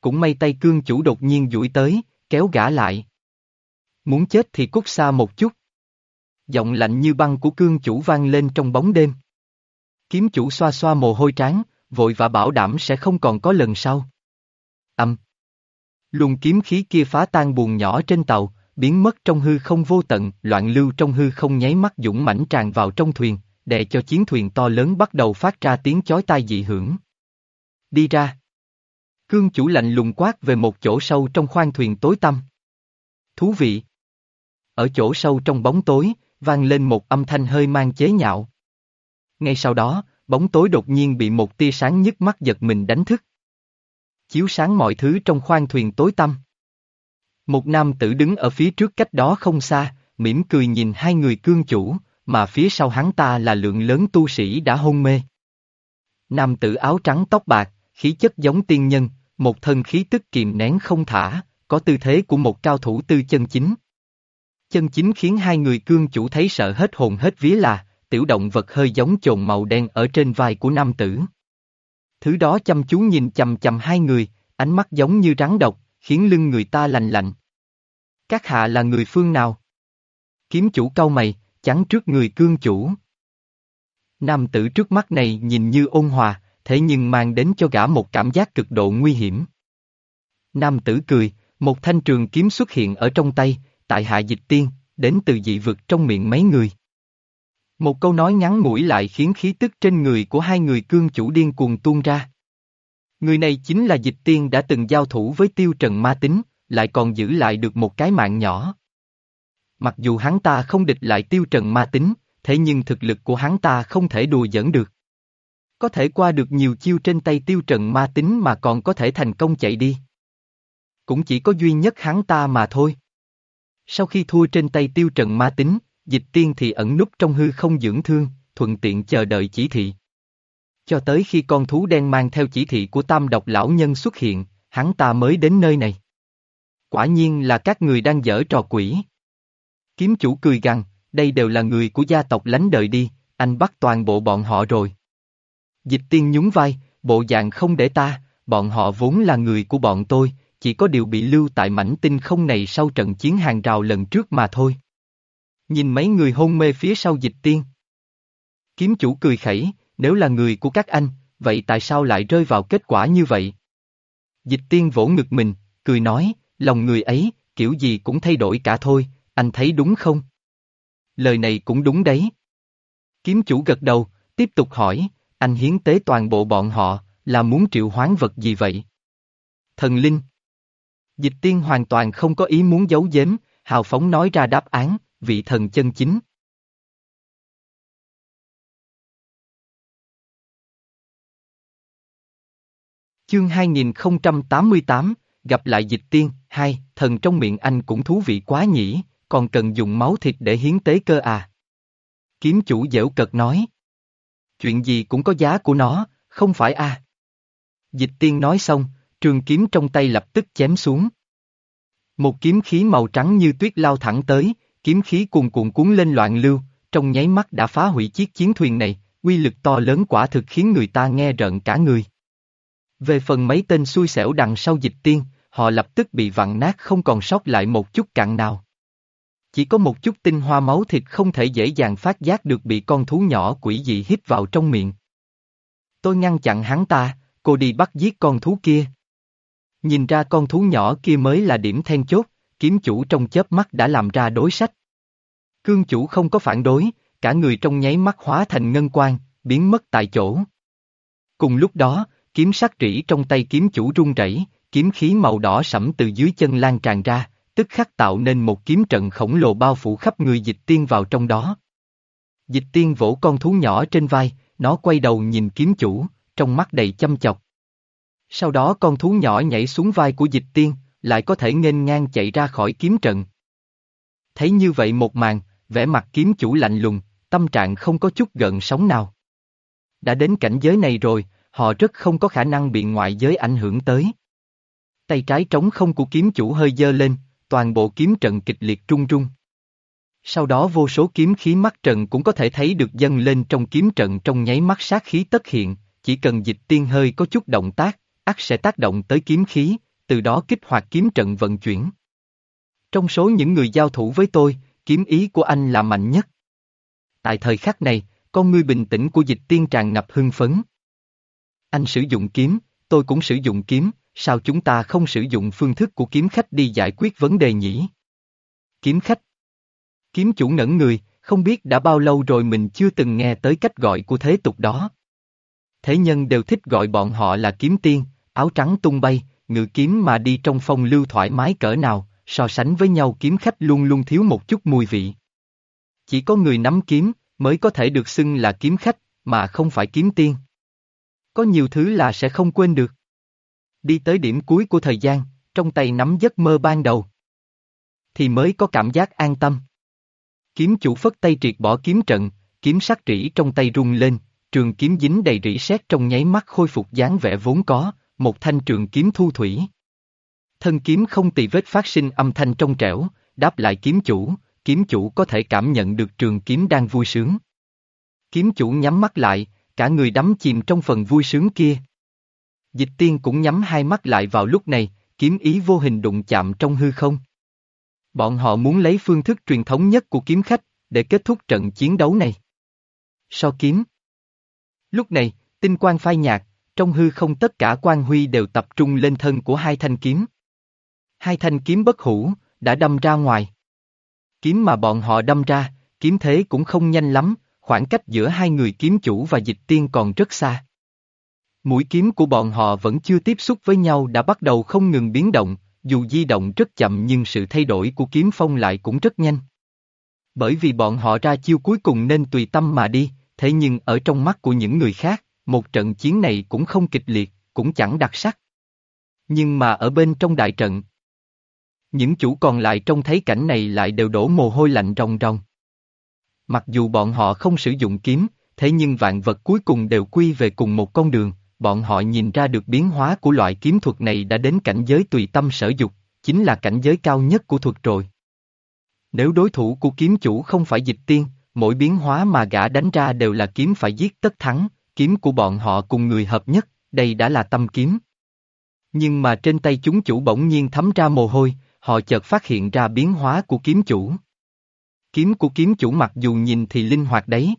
Cũng may tay cương chủ đột nhiên duỗi tới, kéo gã lại. Muốn chết thì cút xa một chút. Giọng lạnh như băng của cương chủ vang lên trong bóng đêm. Kiếm chủ xoa xoa mồ hôi trán, vội và bảo đảm sẽ không còn có lần sau. Âm. Luồng kiếm khí kia phá tan buồn nhỏ trên tàu, biến mất trong hư không vô tận, loạn lưu trong hư không nháy mắt dũng mãnh tràn vào trong thuyền, đè cho chiến thuyền to lớn bắt đầu phát ra tiếng chói tai dị hưởng. Đi ra. Cương chủ lạnh lùng quát về một chỗ sâu trong khoang thuyền tối tăm. Thú vị. Ở chỗ sâu trong bóng tối, vang lên một âm thanh hơi mang chế nhạo. Ngay sau đó, bóng tối đột nhiên bị một tia sáng nhức mắt giật mình đánh thức. Chiếu sáng mọi thứ trong khoang thuyền tối tăm. Một nam tử đứng ở phía trước cách đó không xa, mỉm cười nhìn hai người cương chủ, mà phía sau hắn ta là lượng lớn tu sĩ đã hôn mê. Nam tử áo trắng tóc bạc, khí chất giống tiên nhân, một thân khí tức kiềm nén không thả, có tư thế của một cao thủ tư chân chính. Chân chính khiến hai người cương chủ thấy sợ hết hồn hết vía là, tiểu động vật hơi giống chồn màu đen ở trên vai của nam tử. Thứ đó chăm chú nhìn chầm chầm hai người, ánh mắt giống như rắn độc, khiến lưng người ta lạnh lạnh. Các hạ là người phương nào? Kiếm chủ cau mày, chắn trước người cương chủ. Nam tử trước mắt này nhìn như ôn hòa, thế nhưng mang đến cho gã một cảm giác cực độ nguy hiểm. Nam tử cười, một thanh trường kiếm xuất hiện ở trong tay, tại hạ dịch tiên, đến từ dị vực trong miệng mấy người. Một câu nói ngắn ngủi lại khiến khí tức trên người của hai người cương chủ điên cuồng tuôn ra. Người này chính là dịch tiên đã từng giao thủ với tiêu trần ma tính, lại còn giữ lại được một cái mạng nhỏ. Mặc dù hắn ta không địch lại tiêu trần ma tính, thế nhưng thực lực của hắn ta không thể đùa giỡn được. Có thể qua được nhiều chiêu trên tay tiêu trần ma tính mà còn có thể thành công chạy đi. Cũng chỉ có duy nhất hắn ta mà thôi. Sau khi thua trên tay tiêu trần ma tính, dịch tiên thì ẩn núp trong hư không dưỡng thương, thuận tiện chờ đợi chỉ thị. Cho tới khi con thú đen mang theo chỉ thị của tam độc lão nhân xuất hiện, hắn ta mới đến nơi này. Quả nhiên là các người đang dở trò quỷ. Kiếm chủ cười gằn, đây đều là người của gia tộc lánh đời đi, anh bắt toàn bộ bọn họ rồi. Dịch tiên nhún vai, bộ dạng không để ta, bọn họ vốn là người của bọn tôi, chỉ có điều bị lưu tại mảnh tinh không này sau trận chiến hàng rào lần trước mà thôi. Nhìn mấy người hôn mê phía sau dịch tiên. Kiếm chủ cười khẩy, nếu là người của các anh, vậy tại sao lại rơi vào kết quả như vậy? Dịch tiên vỗ ngực mình, cười nói, lòng người ấy, kiểu gì cũng thay đổi cả thôi, anh thấy đúng không? Lời này cũng đúng đấy. Kiếm chủ gật đầu, tiếp tục hỏi, anh hiến tế toàn bộ bọn họ, là muốn triệu hoán vật gì vậy? Thần linh. Dịch tiên hoàn toàn không có ý muốn giấu giếm, hào phóng nói ra đáp án, vị thần chân chính. Chương 2088, gặp lại dịch tiên, hai, thần trong miệng anh cũng thú vị quá nhỉ, còn cần dùng máu thịt để hiến tế cơ à. Kiếm chủ dễu cật nói. Chuyện gì cũng có giá của nó, không phải à. Dịch tiên nói xong, trường kiếm trong tay lập tức chém xuống. Một kiếm khí màu trắng như tuyết lao thẳng tới, kiếm khí cuồn cuộn cuốn lên loạn lưu, trong nháy mắt đã phá hủy chiếc chiến thuyền này, quy lực to lớn quả thực khiến người ta nghe rợn cả người. Về phần mấy tên xui xẻo đằng sau dịch tiên, họ lập tức bị vặn nát không còn sót lại một chút cặn nào. Chỉ có một chút tinh hoa máu thịt không thể dễ dàng phát giác được bị con thú nhỏ quỷ dị hít vào trong miệng. Tôi ngăn chặn hắn ta, cô đi bắt giết con thú kia. Nhìn ra con thú nhỏ kia mới là điểm then chốt, kiếm chủ trong chớp mắt đã làm ra đối sách. Cương chủ không có phản đối, cả người trong nháy mắt hóa thành ngân quang, biến mất tại chỗ. Cùng lúc đó, kiếm sắc rỉ trong tay kiếm chủ rung rẩy, kiếm khí màu đỏ sẫm từ dưới chân lan tràn ra, tức khắc tạo nên một kiếm trận khổng lồ bao phủ khắp người dịch tiên vào trong đó. Dịch tiên vỗ con thú nhỏ trên vai, nó quay đầu nhìn kiếm chủ, trong mắt đầy chăm chọc. Sau đó con thú nhỏ nhảy xuống vai của dịch tiên, lại có thể nghênh ngang chạy ra khỏi kiếm trận. Thấy như vậy một màn, vẻ mặt kiếm chủ lạnh lùng, tâm trạng không có chút gợn sóng nào. Đã đến cảnh giới này rồi, họ rất không có khả năng bị ngoại giới ảnh hưởng tới. Tay trái trống không của kiếm chủ hơi dơ lên, toàn bộ kiếm trận kịch liệt trung trung. Sau đó vô số kiếm khí mắt trận cũng có thể thấy được dâng lên trong kiếm trận trong nháy mắt sát khí tất hiện, chỉ cần dịch tiên hơi có chút động tác, ắt sẽ tác động tới kiếm khí, từ đó kích hoạt kiếm trận vận chuyển. Trong số những người giao thủ với tôi, kiếm ý của anh là mạnh nhất. Tại thời khắc này, con ngươi bình tĩnh của dịch tiên tràn ngập hưng phấn. Anh sử dụng kiếm, tôi cũng sử dụng kiếm, sao chúng ta không sử dụng phương thức của kiếm khách đi giải quyết vấn đề nhỉ? Kiếm khách Kiếm chủ ngẩn người, không biết đã bao lâu rồi mình chưa từng nghe tới cách gọi của thế tục đó. Thế nhân đều thích gọi bọn họ là kiếm tiên, áo trắng tung bay, ngự kiếm mà đi trong phong lưu thoải mái cỡ nào, so sánh với nhau kiếm khách luôn luôn thiếu một chút mùi vị. Chỉ có người nắm kiếm, mới có thể được xưng là kiếm khách, mà không phải kiếm tiên. Có nhiều thứ là sẽ không quên được. Đi tới điểm cuối của thời gian, trong tay nắm giấc mơ ban đầu. Thì mới có cảm giác an tâm. Kiếm chủ phất tay triệt bỏ kiếm trận, kiếm sắc rỉ trong tay rung lên, trường kiếm dính đầy rỉ sét trong nháy mắt khôi phục dáng vẻ vốn có, một thanh trường kiếm thu thủy. Thân kiếm không tì vết phát sinh âm thanh trong trẻo, đáp lại kiếm chủ, kiếm chủ có thể cảm nhận được trường kiếm đang vui sướng. Kiếm chủ nhắm mắt lại, cả người đắm chìm trong phần vui sướng kia. Dịch tiên cũng nhắm hai mắt lại vào lúc này, kiếm ý vô hình đụng chạm trong hư không. Bọn họ muốn lấy phương thức truyền thống nhất của kiếm khách, để kết thúc trận chiến đấu này. So kiếm. Lúc này, tinh quang phai nhạt, trong hư không tất cả quan huy đều tập trung lên thân của hai thanh kiếm. Hai thanh kiếm bất hủ, đã đâm ra ngoài. Kiếm mà bọn họ đâm ra, kiếm thế cũng không nhanh lắm, khoảng cách giữa hai người kiếm chủ và dịch tiên còn rất xa. Mũi kiếm của bọn họ vẫn chưa tiếp xúc với nhau đã bắt đầu không ngừng biến động, dù di động rất chậm nhưng sự thay đổi của kiếm phong lại cũng rất nhanh. Bởi vì bọn họ ra chiêu cuối cùng nên tùy tâm mà đi, thế nhưng ở trong mắt của những người khác, một trận chiến này cũng không kịch liệt, cũng chẳng đặc sắc. Nhưng mà ở bên trong đại trận, những chủ còn lại trông thấy cảnh này lại đều đổ mồ hôi lạnh ròng ròng. Mặc dù bọn họ không sử dụng kiếm, thế nhưng vạn vật cuối cùng đều quy về cùng một con đường, bọn họ nhìn ra được biến hóa của loại kiếm thuật này đã đến cảnh giới tùy tâm sở dục, chính là cảnh giới cao nhất của thuật rồi. Nếu đối thủ của kiếm chủ không phải dịch tiên, mỗi biến hóa mà gã đánh ra đều là kiếm phải giết tất thắng, kiếm của bọn họ cùng người hợp nhất, đây đã là tâm kiếm. Nhưng mà trên tay chúng chủ bỗng nhiên thấm ra mồ hôi, họ chợt phát hiện ra biến hóa của kiếm chủ. Kiếm của kiếm chủ mặc dù nhìn thì linh hoạt đấy.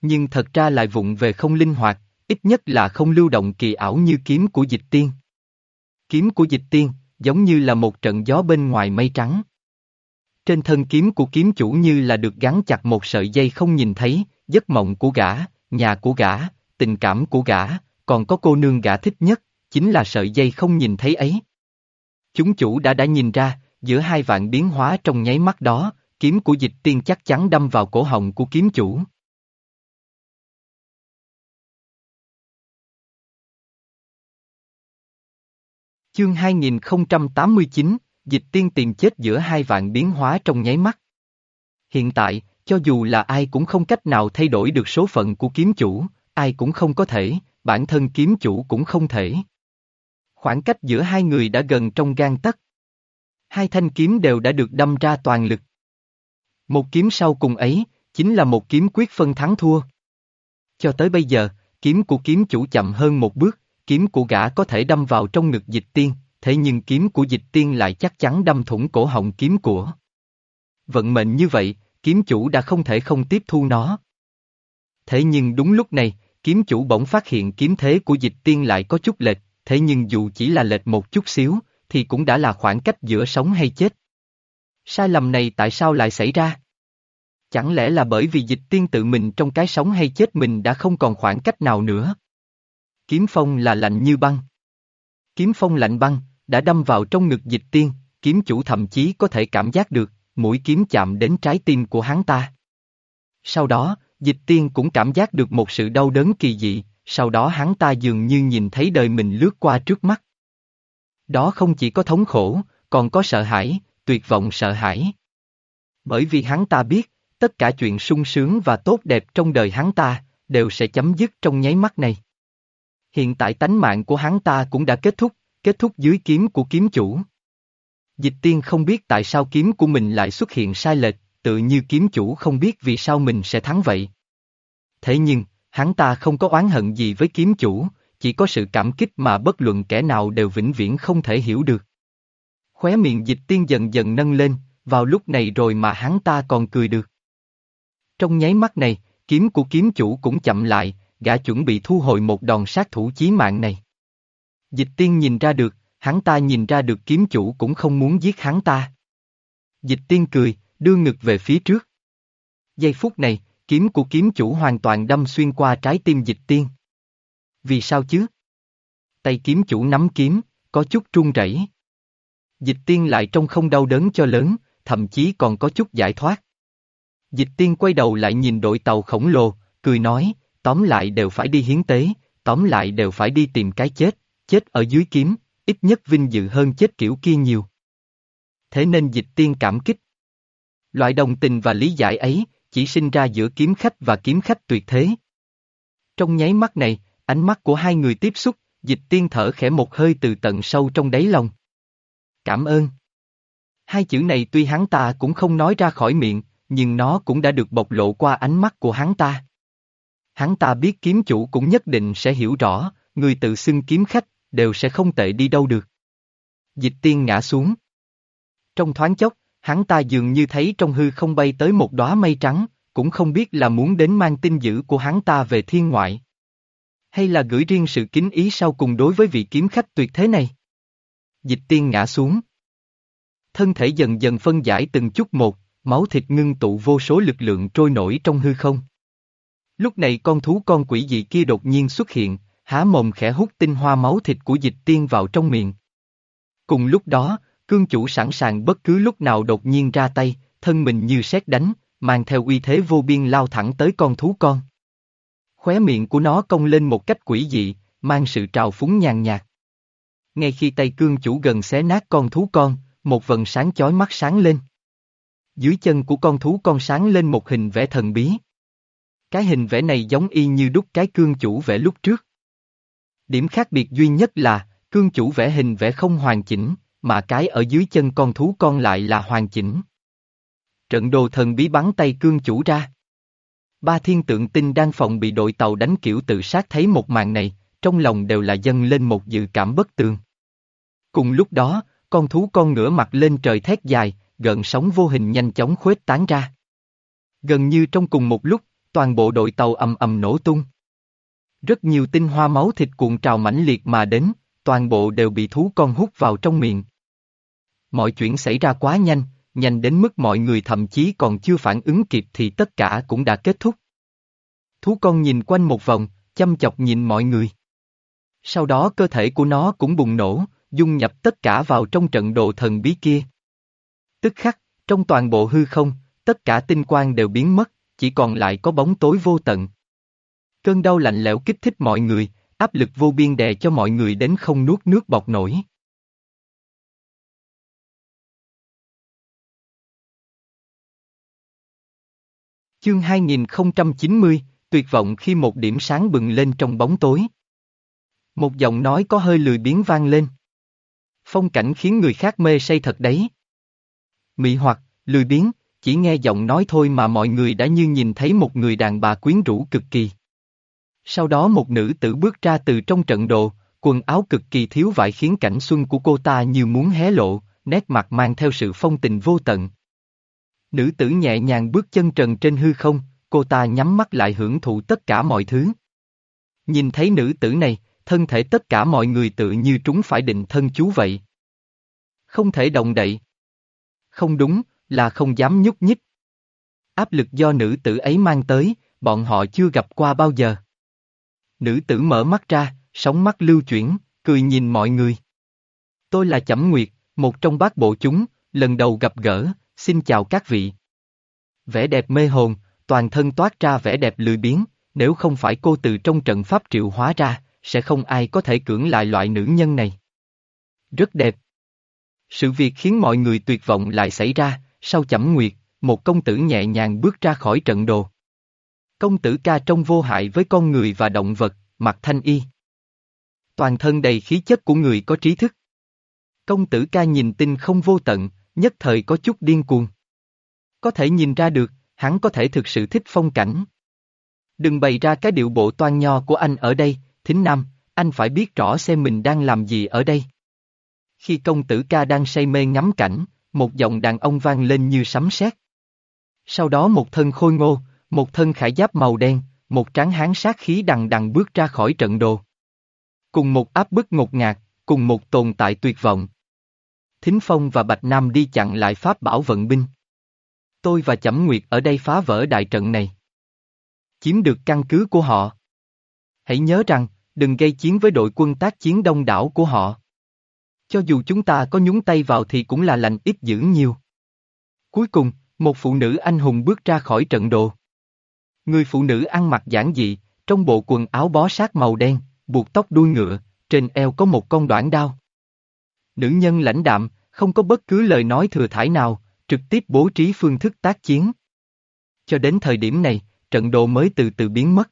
Nhưng thật ra lại vụng về không linh hoạt, ít nhất là không lưu động kỳ ảo như kiếm của dịch tiên. Kiếm của dịch tiên, giống như là một trận gió bên ngoài mây trắng. Trên thân kiếm của kiếm chủ như là được gắn chặt một sợi dây không nhìn thấy, giấc mộng của gã, nhà của gã, tình cảm của gã, còn có cô nương gã thích nhất, chính là sợi dây không nhìn thấy ấy. Chúng chủ đã đã nhìn ra, giữa hai vạn biến hóa trong nháy mắt đó, kiếm của dịch tiên chắc chắn đâm vào cổ họng của kiếm chủ. Chương 2089, dịch tiên tiền chết giữa hai vạn biến hóa trong nháy mắt. Hiện tại, cho dù là ai cũng không cách nào thay đổi được số phận của kiếm chủ, ai cũng không có thể, bản thân kiếm chủ cũng không thể. Khoảng cách giữa hai người đã gần trong gan tấc. Hai thanh kiếm đều đã được đâm ra toàn lực. Một kiếm sau cùng ấy, chính là một kiếm quyết phân thắng thua. Cho tới bây giờ, kiếm của kiếm chủ chậm hơn một bước, kiếm của gã có thể đâm vào trong ngực dịch tiên, thế nhưng kiếm của dịch tiên lại chắc chắn đâm thủng cổ họng kiếm của. Vận mệnh như vậy, kiếm chủ đã không thể không tiếp thu nó. Thế nhưng đúng lúc này, kiếm chủ bỗng phát hiện kiếm thế của dịch tiên lại có chút lệch, thế nhưng dù chỉ là lệch một chút xíu, thì cũng đã là khoảng cách giữa sống hay chết. Sai lầm này tại sao lại xảy ra? Chẳng lẽ là bởi vì dịch tiên tự mình trong cái sống hay chết mình đã không còn khoảng cách nào nữa? Kiếm phong là lạnh như băng. Kiếm phong lạnh băng, đã đâm vào trong ngực dịch tiên, kiếm chủ thậm chí có thể cảm giác được, mũi kiếm chạm đến trái tim của hắn ta. Sau đó, dịch tiên cũng cảm giác được một sự đau đớn kỳ dị, sau đó hắn ta dường như nhìn thấy đời mình lướt qua trước mắt. Đó không chỉ có thống khổ, còn có sợ hãi, tuyệt vọng sợ hãi. Bởi vì hắn ta biết, tất cả chuyện sung sướng và tốt đẹp trong đời hắn ta, đều sẽ chấm dứt trong nháy mắt này. Hiện tại tánh mạng của hắn ta cũng đã kết thúc, kết thúc dưới kiếm của kiếm chủ. Dịch tiên không biết tại sao kiếm của mình lại xuất hiện sai lệch, tự như kiếm chủ không biết vì sao mình sẽ thắng vậy. Thế nhưng, hắn ta không có oán hận gì với kiếm chủ, chỉ có sự cảm kích mà bất luận kẻ nào đều vĩnh viễn không thể hiểu được. Khóe miệng dịch tiên dần dần nâng lên, vào lúc này rồi mà hắn ta còn cười được. Trong nháy mắt này, kiếm của kiếm chủ cũng chậm lại, gã chuẩn bị thu hồi một đòn sát thủ chí mạng này. Dịch tiên nhìn ra được, hắn ta nhìn ra được kiếm chủ cũng không muốn giết hắn ta. Dịch tiên cười, đưa ngực về phía trước. Giây phút này, kiếm của kiếm chủ hoàn toàn đâm xuyên qua trái tim dịch tiên. Vì sao chứ? Tay kiếm chủ nắm kiếm, có chút run rẩy. Dịch tiên lại trông không đau đớn cho lớn, thậm chí còn có chút giải thoát. Dịch tiên quay đầu lại nhìn đội tàu khổng lồ, cười nói, tóm lại đều phải đi hiến tế, tóm lại đều phải đi tìm cái chết, chết ở dưới kiếm, ít nhất vinh dự hơn chết kiểu kia nhiều. Thế nên dịch tiên cảm kích. Loại đồng tình và lý giải ấy, chỉ sinh ra giữa kiếm khách và kiếm khách tuyệt thế. Trong nháy mắt này, ánh mắt của hai người tiếp xúc, dịch tiên thở khẽ một hơi từ tận sâu trong đáy lòng. Cảm ơn. Hai chữ này tuy hắn ta cũng không nói ra khỏi miệng, nhưng nó cũng đã được bộc lộ qua ánh mắt của hắn ta. Hắn ta biết kiếm chủ cũng nhất định sẽ hiểu rõ, người tự xưng kiếm khách, đều sẽ không tệ đi đâu được. Dịch tiên ngã xuống. Trong thoáng chốc, hắn ta dường như thấy trong hư không bay tới một đóa mây trắng, cũng không biết là muốn đến mang tin dữ của hắn ta về thiên ngoại. Hay là gửi riêng sự kính ý sau cùng đối với vị kiếm khách tuyệt thế này. Dịch tiên ngã xuống. Thân thể dần dần phân giải từng chút một, máu thịt ngưng tụ vô số lực lượng trôi nổi trong hư không. Lúc này con thú con quỷ dị kia đột nhiên xuất hiện, há mồm khẽ hút tinh hoa máu thịt của dịch tiên vào trong miệng. Cùng lúc đó, cương chủ sẵn sàng bất cứ lúc nào đột nhiên ra tay, thân mình như sét đánh, mang theo uy thế vô biên lao thẳng tới con thú con. Khóe miệng của nó cong lên một cách quỷ dị, mang sự trào phúng nhàn nhạt. Ngay khi tay cương chủ gần xé nát con thú con, một vần sáng chói mắt sáng lên. Dưới chân của con thú con sáng lên một hình vẽ thần bí. Cái hình vẽ này giống y như đúc cái cương chủ vẽ lúc trước. Điểm khác biệt duy nhất là, cương chủ vẽ hình vẽ không hoàn chỉnh, mà cái ở dưới chân con thú con lại là hoàn chỉnh. Trận đồ thần bí bắn tay cương chủ ra. Ba thiên tượng tinh đang phòng bị đội tàu đánh kiểu tự sát thấy một màn này, trong lòng đều là dâng lên một dự cảm bất tường. Cùng lúc đó, con thú con ngửa mặt lên trời thét dài, gợn sóng vô hình nhanh chóng khuếch tán ra. Gần như trong cùng một lúc, toàn bộ đội tàu ầm ầm nổ tung. Rất nhiều tinh hoa máu thịt cuộn trào mãnh liệt mà đến, toàn bộ đều bị thú con hút vào trong miệng. Mọi chuyện xảy ra quá nhanh, nhanh đến mức mọi người thậm chí còn chưa phản ứng kịp thì tất cả cũng đã kết thúc. Thú con nhìn quanh một vòng, chăm chọc nhìn mọi người. Sau đó cơ thể của nó cũng bùng nổ, dung nhập tất cả vào trong trận đồ thần bí kia. Tức khắc, trong toàn bộ hư không, tất cả tinh quang đều biến mất, chỉ còn lại có bóng tối vô tận. Cơn đau lạnh lẽo kích thích mọi người, áp lực vô biên đè cho mọi người đến không nuốt nước bọt nổi. Chương 2090, tuyệt vọng khi một điểm sáng bừng lên trong bóng tối. Một giọng nói có hơi lười biếng vang lên. Phong cảnh khiến người khác mê say thật đấy. Mị hoặc, lười biếng, chỉ nghe giọng nói thôi mà mọi người đã như nhìn thấy một người đàn bà quyến rũ cực kỳ. Sau đó một nữ tử bước ra từ trong trận đồ, quần áo cực kỳ thiếu vải khiến cảnh xuân của cô ta như muốn hé lộ, nét mặt mang theo sự phong tình vô tận. Nữ tử nhẹ nhàng bước chân trần trên hư không, cô ta nhắm mắt lại hưởng thụ tất cả mọi thứ. Nhìn thấy nữ tử này, thân thể tất cả mọi người tự như trúng phải định thân chú vậy. Không thể động đậy. Không đúng, là không dám nhúc nhích. Áp lực do nữ tử ấy mang tới, bọn họ chưa gặp qua bao giờ. Nữ tử mở mắt ra, sóng mắt lưu chuyển, cười nhìn mọi người. Tôi là Chẩm Nguyệt, một trong bát bộ chúng, lần đầu gặp gỡ, xin chào các vị. Vẻ đẹp mê hồn, toàn thân toát ra vẻ đẹp lười biếng, nếu không phải cô từ trong trận pháp triệu hóa ra, sẽ không ai có thể cưỡng lại loại nữ nhân này. Rất đẹp. Sự việc khiến mọi người tuyệt vọng lại xảy ra, sau chẩm nguyệt, một công tử nhẹ nhàng bước ra khỏi trận đồ. Công tử ca trông vô hại với con người và động vật, mặt thanh y. Toàn thân đầy khí chất của người có trí thức. Công tử ca nhìn tinh không vô tận, nhất thời có chút điên cuồng. Có thể nhìn ra được, hắn có thể thực sự thích phong cảnh. Đừng bày ra cái điệu bộ toan nho của anh ở đây, thính nam, anh phải biết rõ xem mình đang làm gì ở đây. Khi công tử ca đang say mê ngắm cảnh, một giọng đàn ông vang lên như sấm sét. Sau đó một thân khôi ngô, một thân khải giáp màu đen, một tráng hán sát khí đằng đằng bước ra khỏi trận đồ. Cùng một áp bức ngột ngạt, cùng một tồn tại tuyệt vọng. Thính Phong và Bạch Nam đi chặn lại pháp bảo vận binh. Tôi và Chẩm Nguyệt ở đây phá vỡ đại trận này. Chiếm được căn cứ của họ. Hãy nhớ rằng, đừng gây chiến với đội quân tác chiến đông đảo của họ. Cho dù chúng ta có nhúng tay vào thì cũng là lành ít dữ nhiều. Cuối cùng, một phụ nữ anh hùng bước ra khỏi trận đồ. Người phụ nữ ăn mặc giản dị, trong bộ quần áo bó sát màu đen, buộc tóc đuôi ngựa, trên eo có một con đoạn đao. Nữ nhân lãnh đạm, không có bất cứ lời nói thừa thải nào, trực tiếp bố trí phương thức tác chiến. Cho đến thời điểm này, trận đồ mới từ từ biến mất.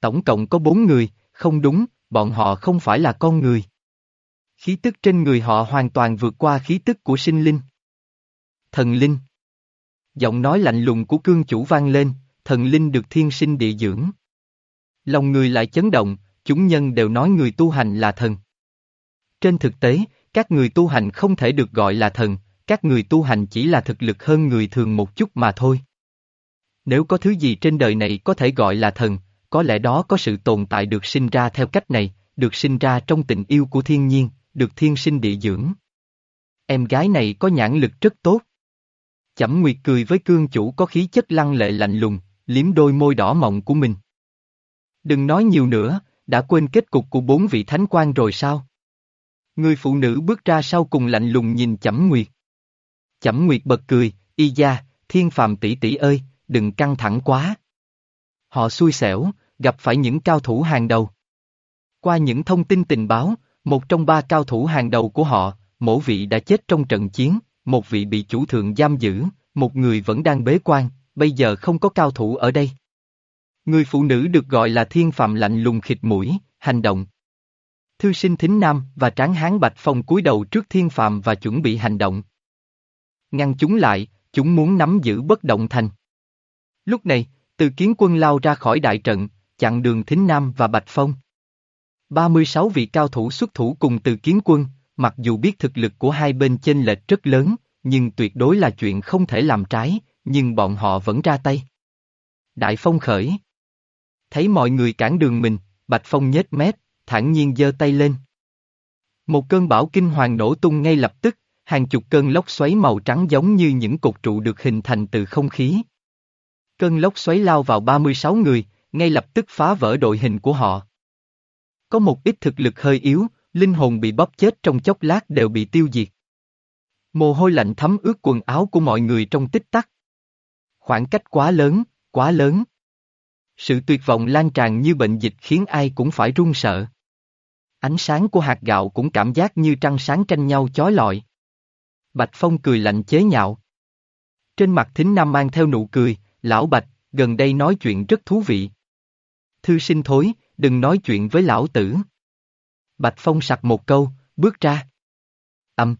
Tổng cộng có bốn người, không đúng, bọn họ không phải là con người. Khí tức trên người họ hoàn toàn vượt qua khí tức của sinh linh. Thần linh. Giọng nói lạnh lùng của cương chủ vang lên, thần linh được thiên sinh địa dưỡng. Lòng người lại chấn động, chúng nhân đều nói người tu hành là thần. Trên thực tế, các người tu hành không thể được gọi là thần, các người tu hành chỉ là thực lực hơn người thường một chút mà thôi. Nếu có thứ gì trên đời này có thể gọi là thần, có lẽ đó có sự tồn tại được sinh ra theo cách này, được sinh ra trong tình yêu của thiên nhiên, được thiên sinh địa dưỡng. Em gái này có nhãn lực rất tốt. Chẩm Nguyệt cười với cương chủ có khí chất lăng lệ lạnh lùng, liếm đôi môi đỏ mọng của mình. Đừng nói nhiều nữa, đã quên kết cục của bốn vị thánh quan rồi sao? Người phụ nữ bước ra sau cùng lạnh lùng nhìn Chẩm Nguyệt. Chẩm Nguyệt bật cười, y gia, thiên phàm tỷ tỷ ơi, đừng căng thẳng quá. Họ xui xẻo, gặp phải những cao thủ hàng đầu. Qua những thông tin tình báo, một trong ba cao thủ hàng đầu của họ, mỗi vị đã chết trong trận chiến, một vị bị chủ thượng giam giữ, một người vẫn đang bế quan, bây giờ không có cao thủ ở đây. Người phụ nữ được gọi là thiên phạm lạnh lùng khịt mũi, hành động. Thư sinh thính nam và tráng hán bạch phong cúi đầu trước thiên phạm và chuẩn bị hành động. Ngăn chúng lại, chúng muốn nắm giữ bất động thành. Lúc này, từ kiến quân lao ra khỏi đại trận, chặn đường thính nam và bạch phong. 36 vị cao thủ xuất thủ cùng từ kiến quân, mặc dù biết thực lực của hai bên chênh lệch rất lớn, nhưng tuyệt đối là chuyện không thể làm trái, nhưng bọn họ vẫn ra tay. Đại phong khởi. Thấy mọi người cản đường mình, Bạch Phong nhếch mép, thản nhiên giơ tay lên. Một cơn bão kinh hoàng nổ tung ngay lập tức, hàng chục cơn lốc xoáy màu trắng giống như những cột trụ được hình thành từ không khí. Cơn lốc xoáy lao vào 36 người, ngay lập tức phá vỡ đội hình của họ. Có một ít thực lực hơi yếu, linh hồn bị bóp chết trong chốc lát đều bị tiêu diệt. Mồ hôi lạnh thấm ướt quần áo của mọi người trong tích tắc. Khoảng cách quá lớn, quá lớn. Sự tuyệt vọng lan tràn như bệnh dịch khiến ai cũng phải run sợ. Ánh sáng của hạt gạo cũng cảm giác như trăng sáng tranh nhau chói lọi. Bạch Phong cười lạnh chế nhạo. Trên mặt thính nam mang theo nụ cười, lão Bạch, gần đây nói chuyện rất thú vị. Thư sinh thối, đừng nói chuyện với lão tử. Bạch Phong sặc một câu, bước ra. Âm.